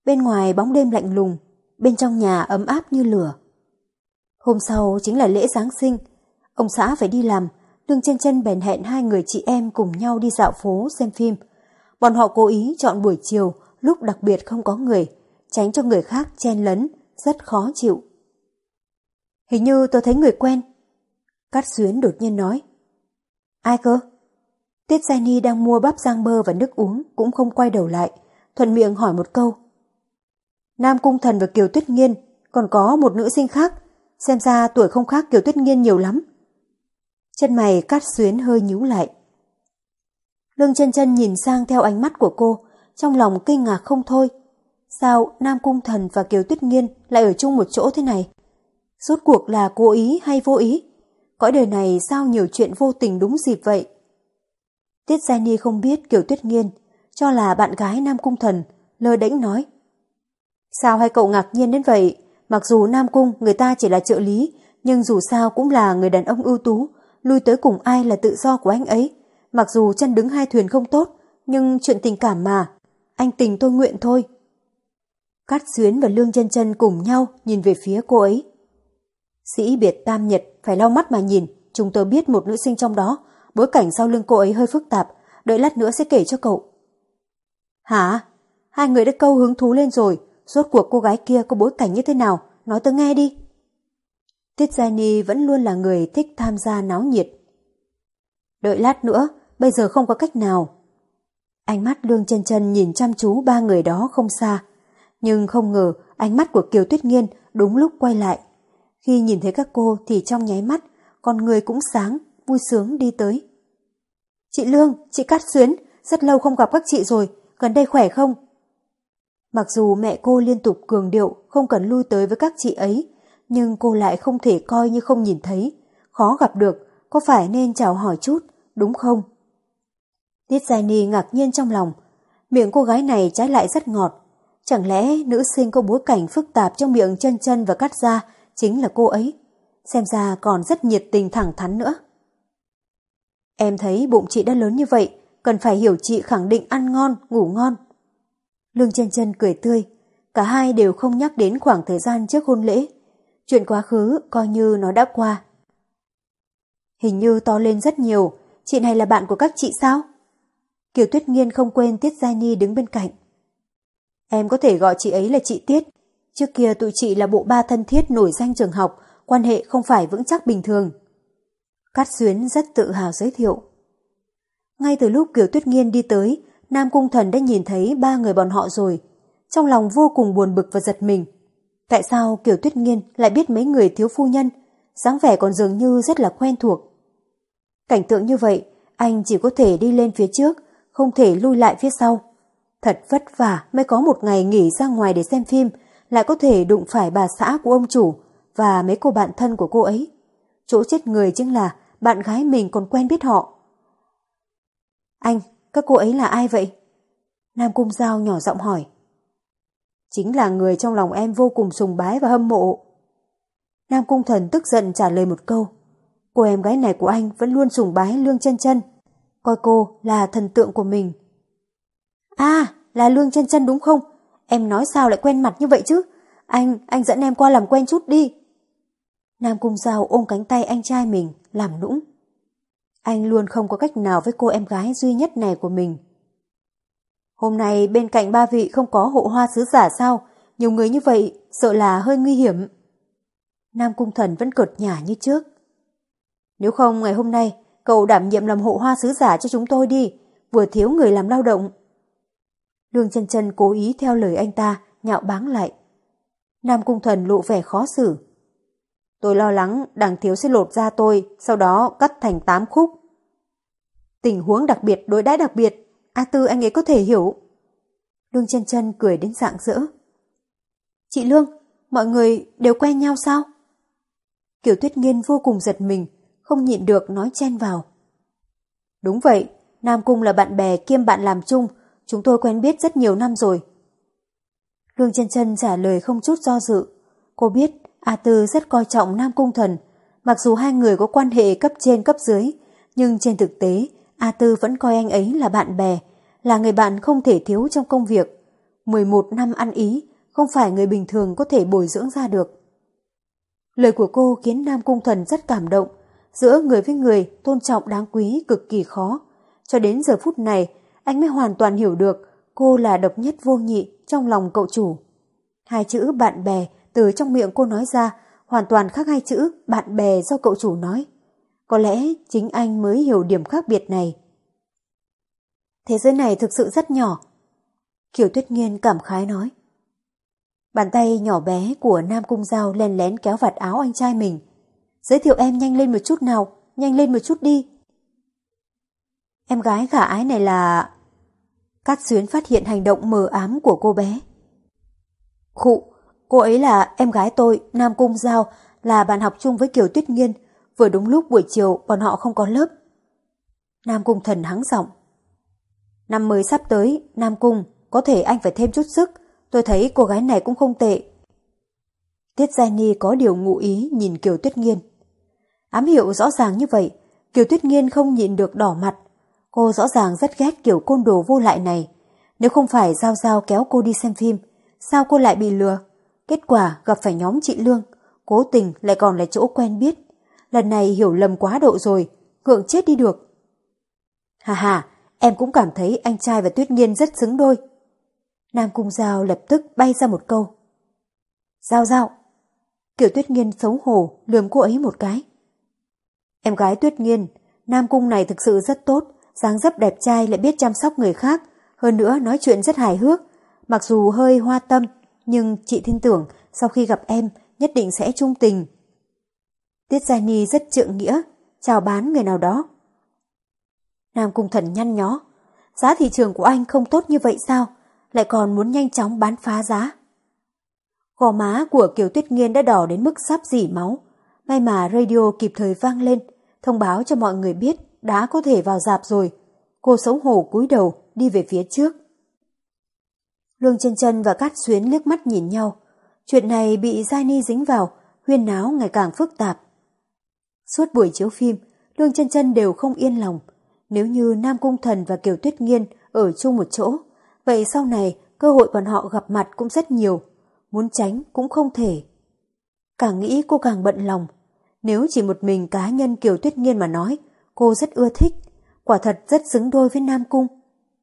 Bên ngoài bóng đêm lạnh lùng, bên trong nhà ấm áp như lửa. Hôm sau chính là lễ Giáng sinh, ông xã phải đi làm, Lương chân chân bèn hẹn hai người chị em cùng nhau đi dạo phố xem phim. Bọn họ cố ý chọn buổi chiều, lúc đặc biệt không có người, tránh cho người khác chen lấn, rất khó chịu. Hình như tôi thấy người quen. Cát Xuyến đột nhiên nói. Ai cơ? Tiết Giai Ni đang mua bắp giang bơ và nước uống cũng không quay đầu lại, thuận miệng hỏi một câu. Nam Cung Thần và Kiều Tuyết Nghiên, còn có một nữ sinh khác, xem ra tuổi không khác Kiều Tuyết Nghiên nhiều lắm. Chân mày cát xuyến hơi nhíu lại. Lương chân chân nhìn sang theo ánh mắt của cô, trong lòng kinh ngạc không thôi. Sao Nam Cung Thần và Kiều Tuyết Nghiên lại ở chung một chỗ thế này? Rốt cuộc là cố ý hay vô ý? Cõi đời này sao nhiều chuyện vô tình đúng dịp vậy? Tiết gia Ni không biết Kiều Tuyết Nghiên, cho là bạn gái Nam Cung Thần, lơ đễnh nói. Sao hai cậu ngạc nhiên đến vậy? Mặc dù Nam Cung người ta chỉ là trợ lý, nhưng dù sao cũng là người đàn ông ưu tú, lui tới cùng ai là tự do của anh ấy. Mặc dù chân đứng hai thuyền không tốt, nhưng chuyện tình cảm mà, anh tình tôi nguyện thôi. Cát Xuyến và Lương chân chân cùng nhau nhìn về phía cô ấy. Sĩ biệt tam nhật phải lau mắt mà nhìn, chúng tôi biết một nữ sinh trong đó, bối cảnh sau lưng cô ấy hơi phức tạp, đợi lát nữa sẽ kể cho cậu. Hả? Hai người đã câu hứng thú lên rồi, rốt cuộc cô gái kia có bối cảnh như thế nào, nói tớ nghe đi. Tiết Gia Ni vẫn luôn là người thích tham gia náo nhiệt. Đợi lát nữa, bây giờ không có cách nào. Ánh mắt Lương chân chân nhìn chăm chú ba người đó không xa. Nhưng không ngờ ánh mắt của Kiều Tuyết Nghiên đúng lúc quay lại. Khi nhìn thấy các cô thì trong nháy mắt, con người cũng sáng, vui sướng đi tới. Chị Lương, chị Cát Xuyến, rất lâu không gặp các chị rồi, gần đây khỏe không? Mặc dù mẹ cô liên tục cường điệu không cần lui tới với các chị ấy, nhưng cô lại không thể coi như không nhìn thấy. Khó gặp được, có phải nên chào hỏi chút, đúng không? Tiết Giai Ni ngạc nhiên trong lòng, miệng cô gái này trái lại rất ngọt. Chẳng lẽ nữ sinh có bối cảnh phức tạp trong miệng chân chân và cắt ra chính là cô ấy? Xem ra còn rất nhiệt tình thẳng thắn nữa. Em thấy bụng chị đã lớn như vậy, cần phải hiểu chị khẳng định ăn ngon, ngủ ngon. Lương chân chân cười tươi, cả hai đều không nhắc đến khoảng thời gian trước hôn lễ. Chuyện quá khứ coi như nó đã qua. Hình như to lên rất nhiều, chị này là bạn của các chị sao? Kiều Tuyết Nghiên không quên Tiết Giai Ni đứng bên cạnh. Em có thể gọi chị ấy là chị Tiết. Trước kia tụi chị là bộ ba thân thiết nổi danh trường học, quan hệ không phải vững chắc bình thường. Cát Xuyến rất tự hào giới thiệu. Ngay từ lúc Kiều Tuyết Nghiên đi tới, Nam Cung Thần đã nhìn thấy ba người bọn họ rồi. Trong lòng vô cùng buồn bực và giật mình. Tại sao Kiều Tuyết Nghiên lại biết mấy người thiếu phu nhân, dáng vẻ còn dường như rất là quen thuộc. Cảnh tượng như vậy, anh chỉ có thể đi lên phía trước, không thể lui lại phía sau. Thật vất vả mới có một ngày nghỉ ra ngoài để xem phim, lại có thể đụng phải bà xã của ông chủ và mấy cô bạn thân của cô ấy. Chỗ chết người chính là bạn gái mình còn quen biết họ. Anh, các cô ấy là ai vậy? Nam Cung Giao nhỏ giọng hỏi. Chính là người trong lòng em vô cùng sùng bái và hâm mộ. Nam Cung Thần tức giận trả lời một câu. Cô em gái này của anh vẫn luôn sùng bái Lương chân chân coi cô là thần tượng của mình. À, là Lương chân chân đúng không? Em nói sao lại quen mặt như vậy chứ? Anh, anh dẫn em qua làm quen chút đi. Nam Cung Giao ôm cánh tay anh trai mình, làm nũng. Anh luôn không có cách nào với cô em gái duy nhất này của mình. Hôm nay bên cạnh ba vị không có hộ hoa sứ giả sao? Nhiều người như vậy sợ là hơi nguy hiểm. Nam Cung Thần vẫn cợt nhả như trước. Nếu không ngày hôm nay cậu đảm nhiệm làm hộ hoa sứ giả cho chúng tôi đi, vừa thiếu người làm lao động. Lương chân chân cố ý theo lời anh ta, nhạo báng lại. Nam Cung Thần lộ vẻ khó xử. Tôi lo lắng đằng thiếu sẽ lột ra tôi, sau đó cắt thành tám khúc. Tình huống đặc biệt đối đãi đặc biệt, A Tư anh ấy có thể hiểu. Lương chân chân cười đến dạng dỡ. Chị Lương, mọi người đều quen nhau sao? Kiểu tuyết nghiên vô cùng giật mình, không nhịn được nói chen vào. Đúng vậy, Nam Cung là bạn bè kiêm bạn làm chung, chúng tôi quen biết rất nhiều năm rồi. Lương chân chân trả lời không chút do dự. Cô biết A Tư rất coi trọng Nam Cung Thần, mặc dù hai người có quan hệ cấp trên cấp dưới, nhưng trên thực tế A Tư vẫn coi anh ấy là bạn bè, là người bạn không thể thiếu trong công việc. 11 năm ăn ý, không phải người bình thường có thể bồi dưỡng ra được. Lời của cô khiến Nam Cung Thần rất cảm động, giữa người với người tôn trọng đáng quý cực kỳ khó. Cho đến giờ phút này, anh mới hoàn toàn hiểu được cô là độc nhất vô nhị trong lòng cậu chủ. Hai chữ bạn bè từ trong miệng cô nói ra hoàn toàn khác hai chữ bạn bè do cậu chủ nói. Có lẽ chính anh mới hiểu điểm khác biệt này. Thế giới này thực sự rất nhỏ. Kiều Tuyết Nghiên cảm khái nói. Bàn tay nhỏ bé của Nam Cung Giao len lén kéo vạt áo anh trai mình. Giới thiệu em nhanh lên một chút nào, nhanh lên một chút đi. Em gái khả ái này là... Cát Xuyến phát hiện hành động mờ ám của cô bé. Khụ, cô ấy là em gái tôi, Nam Cung Giao, là bạn học chung với Kiều Tuyết Nghiên. Vừa đúng lúc buổi chiều bọn họ không có lớp. Nam Cung thần hắng giọng. Năm mới sắp tới, Nam Cung, có thể anh phải thêm chút sức. Tôi thấy cô gái này cũng không tệ. Tiết Giai Ni có điều ngụ ý nhìn Kiều Tuyết Nghiên. Ám hiệu rõ ràng như vậy, Kiều Tuyết Nghiên không nhịn được đỏ mặt. Cô rõ ràng rất ghét kiểu côn đồ vô lại này. Nếu không phải Giao Giao kéo cô đi xem phim, sao cô lại bị lừa? Kết quả gặp phải nhóm chị Lương, cố tình lại còn là chỗ quen biết. Lần này hiểu lầm quá độ rồi, gượng chết đi được. Hà hà, em cũng cảm thấy anh trai và Tuyết Nghiên rất xứng đôi. Nam Cung Giao lập tức bay ra một câu. Giao Giao. Kiểu Tuyết Nghiên xấu hổ lườm cô ấy một cái. Em gái Tuyết Nghiên, Nam Cung này thực sự rất tốt, dáng dấp đẹp trai lại biết chăm sóc người khác, hơn nữa nói chuyện rất hài hước. Mặc dù hơi hoa tâm, nhưng chị tin tưởng sau khi gặp em nhất định sẽ trung tình. Tiết Gia Ni rất trượng nghĩa, chào bán người nào đó. Nam Cung Thần nhăn nhó, giá thị trường của anh không tốt như vậy sao, lại còn muốn nhanh chóng bán phá giá. Gò má của Kiều Tuyết Nghiên đã đỏ đến mức sắp dỉ máu, may mà radio kịp thời vang lên, thông báo cho mọi người biết đã có thể vào dạp rồi. Cô xấu hổ cúi đầu đi về phía trước. Lương chân chân và Cát Xuyến liếc mắt nhìn nhau. Chuyện này bị Giai Ni dính vào, huyên náo ngày càng phức tạp. Suốt buổi chiếu phim, Lương chân chân đều không yên lòng. Nếu như Nam Cung Thần và Kiều Tuyết Nghiên ở chung một chỗ, vậy sau này cơ hội bọn họ gặp mặt cũng rất nhiều. Muốn tránh cũng không thể. Càng nghĩ cô càng bận lòng. Nếu chỉ một mình cá nhân Kiều Tuyết Nghiên mà nói, cô rất ưa thích, quả thật rất xứng đôi với Nam Cung.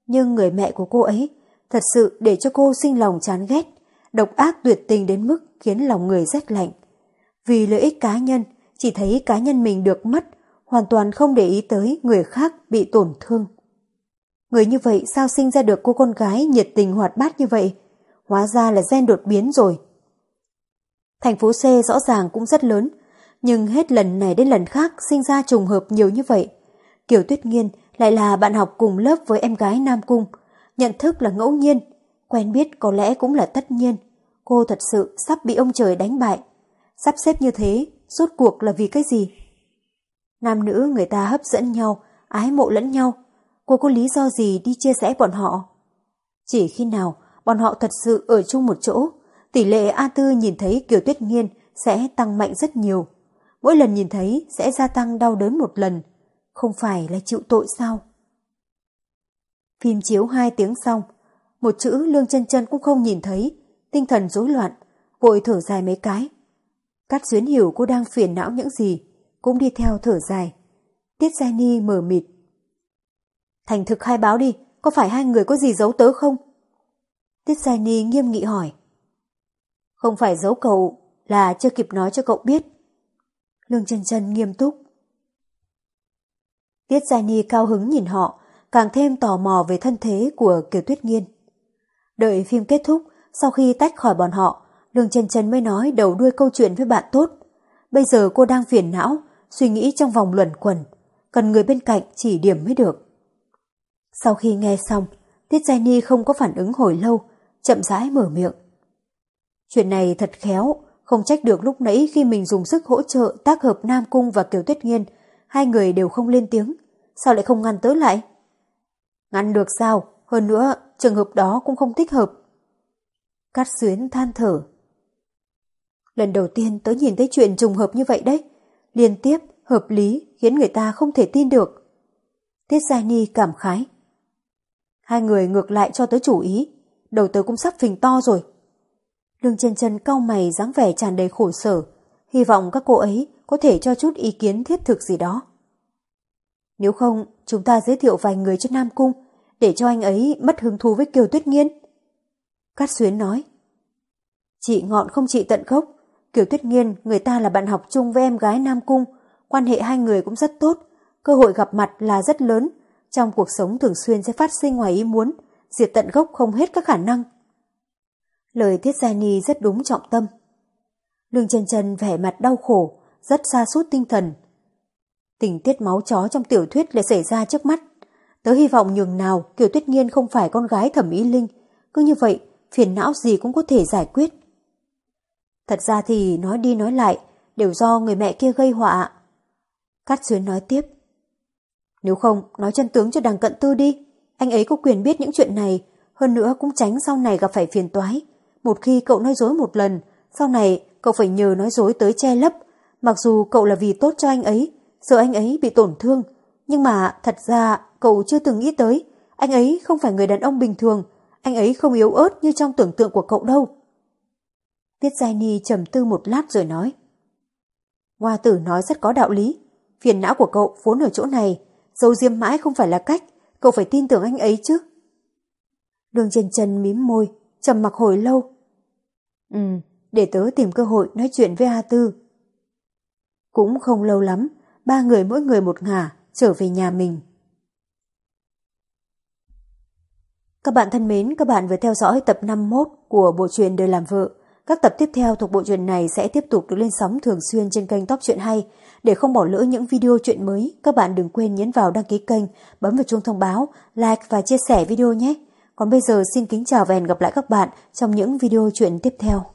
Nhưng người mẹ của cô ấy thật sự để cho cô sinh lòng chán ghét, độc ác tuyệt tình đến mức khiến lòng người rét lạnh. Vì lợi ích cá nhân, chỉ thấy cá nhân mình được mất, hoàn toàn không để ý tới người khác bị tổn thương. Người như vậy sao sinh ra được cô con gái nhiệt tình hoạt bát như vậy? Hóa ra là gen đột biến rồi. Thành phố C rõ ràng cũng rất lớn, nhưng hết lần này đến lần khác sinh ra trùng hợp nhiều như vậy. Kiều Tuyết Nghiên lại là bạn học cùng lớp với em gái Nam Cung, nhận thức là ngẫu nhiên, quen biết có lẽ cũng là tất nhiên. Cô thật sự sắp bị ông trời đánh bại. Sắp xếp như thế, rốt cuộc là vì cái gì? Nam nữ người ta hấp dẫn nhau, ái mộ lẫn nhau. Cô có lý do gì đi chia sẻ bọn họ? Chỉ khi nào bọn họ thật sự ở chung một chỗ, tỷ lệ A Tư nhìn thấy Kiều Tuyết Nghiên sẽ tăng mạnh rất nhiều. Mỗi lần nhìn thấy sẽ gia tăng đau đớn một lần. Không phải là chịu tội sao? Phim chiếu hai tiếng xong, một chữ lương chân chân cũng không nhìn thấy, tinh thần rối loạn, vội thở dài mấy cái. Cát Duyến hiểu cô đang phiền não những gì, cũng đi theo thở dài. Tiết Giai Ni mờ mịt. Thành thực khai báo đi, có phải hai người có gì giấu tớ không? Tiết Giai Ni nghiêm nghị hỏi. Không phải giấu cậu, là chưa kịp nói cho cậu biết. Lương chân chân nghiêm túc. Tiết Giai Ni cao hứng nhìn họ, càng thêm tò mò về thân thế của Kiều Tuyết Nghiên. Đợi phim kết thúc, sau khi tách khỏi bọn họ, Lương chân chân mới nói đầu đuôi câu chuyện với bạn tốt. Bây giờ cô đang phiền não, suy nghĩ trong vòng luẩn quẩn, cần người bên cạnh chỉ điểm mới được. Sau khi nghe xong, Tiết Giai Ni không có phản ứng hồi lâu, chậm rãi mở miệng. Chuyện này thật khéo, không trách được lúc nãy khi mình dùng sức hỗ trợ tác hợp Nam Cung và Kiều Tuyết Nghiên, hai người đều không lên tiếng, sao lại không ngăn tới lại? Ngăn được sao, hơn nữa trường hợp đó cũng không thích hợp. Cát xuyến than thở. Lần đầu tiên tớ nhìn thấy chuyện trùng hợp như vậy đấy, liên tiếp, hợp lý khiến người ta không thể tin được. Tiết Giai Ni cảm khái. Hai người ngược lại cho tớ chủ ý, đầu tớ cũng sắp phình to rồi. Lương chân chân cau mày dáng vẻ tràn đầy khổ sở, hy vọng các cô ấy có thể cho chút ý kiến thiết thực gì đó. Nếu không, chúng ta giới thiệu vài người cho Nam Cung, để cho anh ấy mất hứng thú với Kiều Tuyết Nghiên. Cát Xuyến nói. Chị ngọn không chị tận gốc, Kiều Tuyết Nghiên người ta là bạn học chung với em gái Nam Cung, quan hệ hai người cũng rất tốt, cơ hội gặp mặt là rất lớn, trong cuộc sống thường xuyên sẽ phát sinh ngoài ý muốn, diệt tận gốc không hết các khả năng. Lời Thiết Gia Ni rất đúng trọng tâm. Lương Trần Trần vẻ mặt đau khổ, rất xa sút tinh thần. Tình tiết máu chó trong tiểu thuyết lại xảy ra trước mắt. Tớ hy vọng nhường nào Kiều Tuyết Nghiên không phải con gái thẩm ý linh. Cứ như vậy, phiền não gì cũng có thể giải quyết. Thật ra thì nói đi nói lại, đều do người mẹ kia gây họa. Cát Xuyến nói tiếp. Nếu không, nói chân tướng cho đằng cận tư đi. Anh ấy có quyền biết những chuyện này, hơn nữa cũng tránh sau này gặp phải phiền toái. Một khi cậu nói dối một lần, sau này cậu phải nhờ nói dối tới che lấp. Mặc dù cậu là vì tốt cho anh ấy, sợ anh ấy bị tổn thương. Nhưng mà thật ra cậu chưa từng nghĩ tới, anh ấy không phải người đàn ông bình thường, anh ấy không yếu ớt như trong tưởng tượng của cậu đâu. Tiết Giai Ni trầm tư một lát rồi nói. Hoa tử nói rất có đạo lý, phiền não của cậu vốn ở chỗ này, dâu diêm mãi không phải là cách, cậu phải tin tưởng anh ấy chứ. Đường trên chân mím môi, trầm mặc hồi lâu. Ừ, để tớ tìm cơ hội nói chuyện với A Tư. Cũng không lâu lắm, ba người mỗi người một ngả trở về nhà mình. Các bạn thân mến, các bạn vừa theo dõi tập 51 của bộ truyện Đời làm vợ. Các tập tiếp theo thuộc bộ truyện này sẽ tiếp tục được lên sóng thường xuyên trên kênh Top Truyện Hay. Để không bỏ lỡ những video truyện mới, các bạn đừng quên nhấn vào đăng ký kênh, bấm vào chuông thông báo, like và chia sẻ video nhé. Còn bây giờ xin kính chào và hẹn gặp lại các bạn trong những video truyện tiếp theo.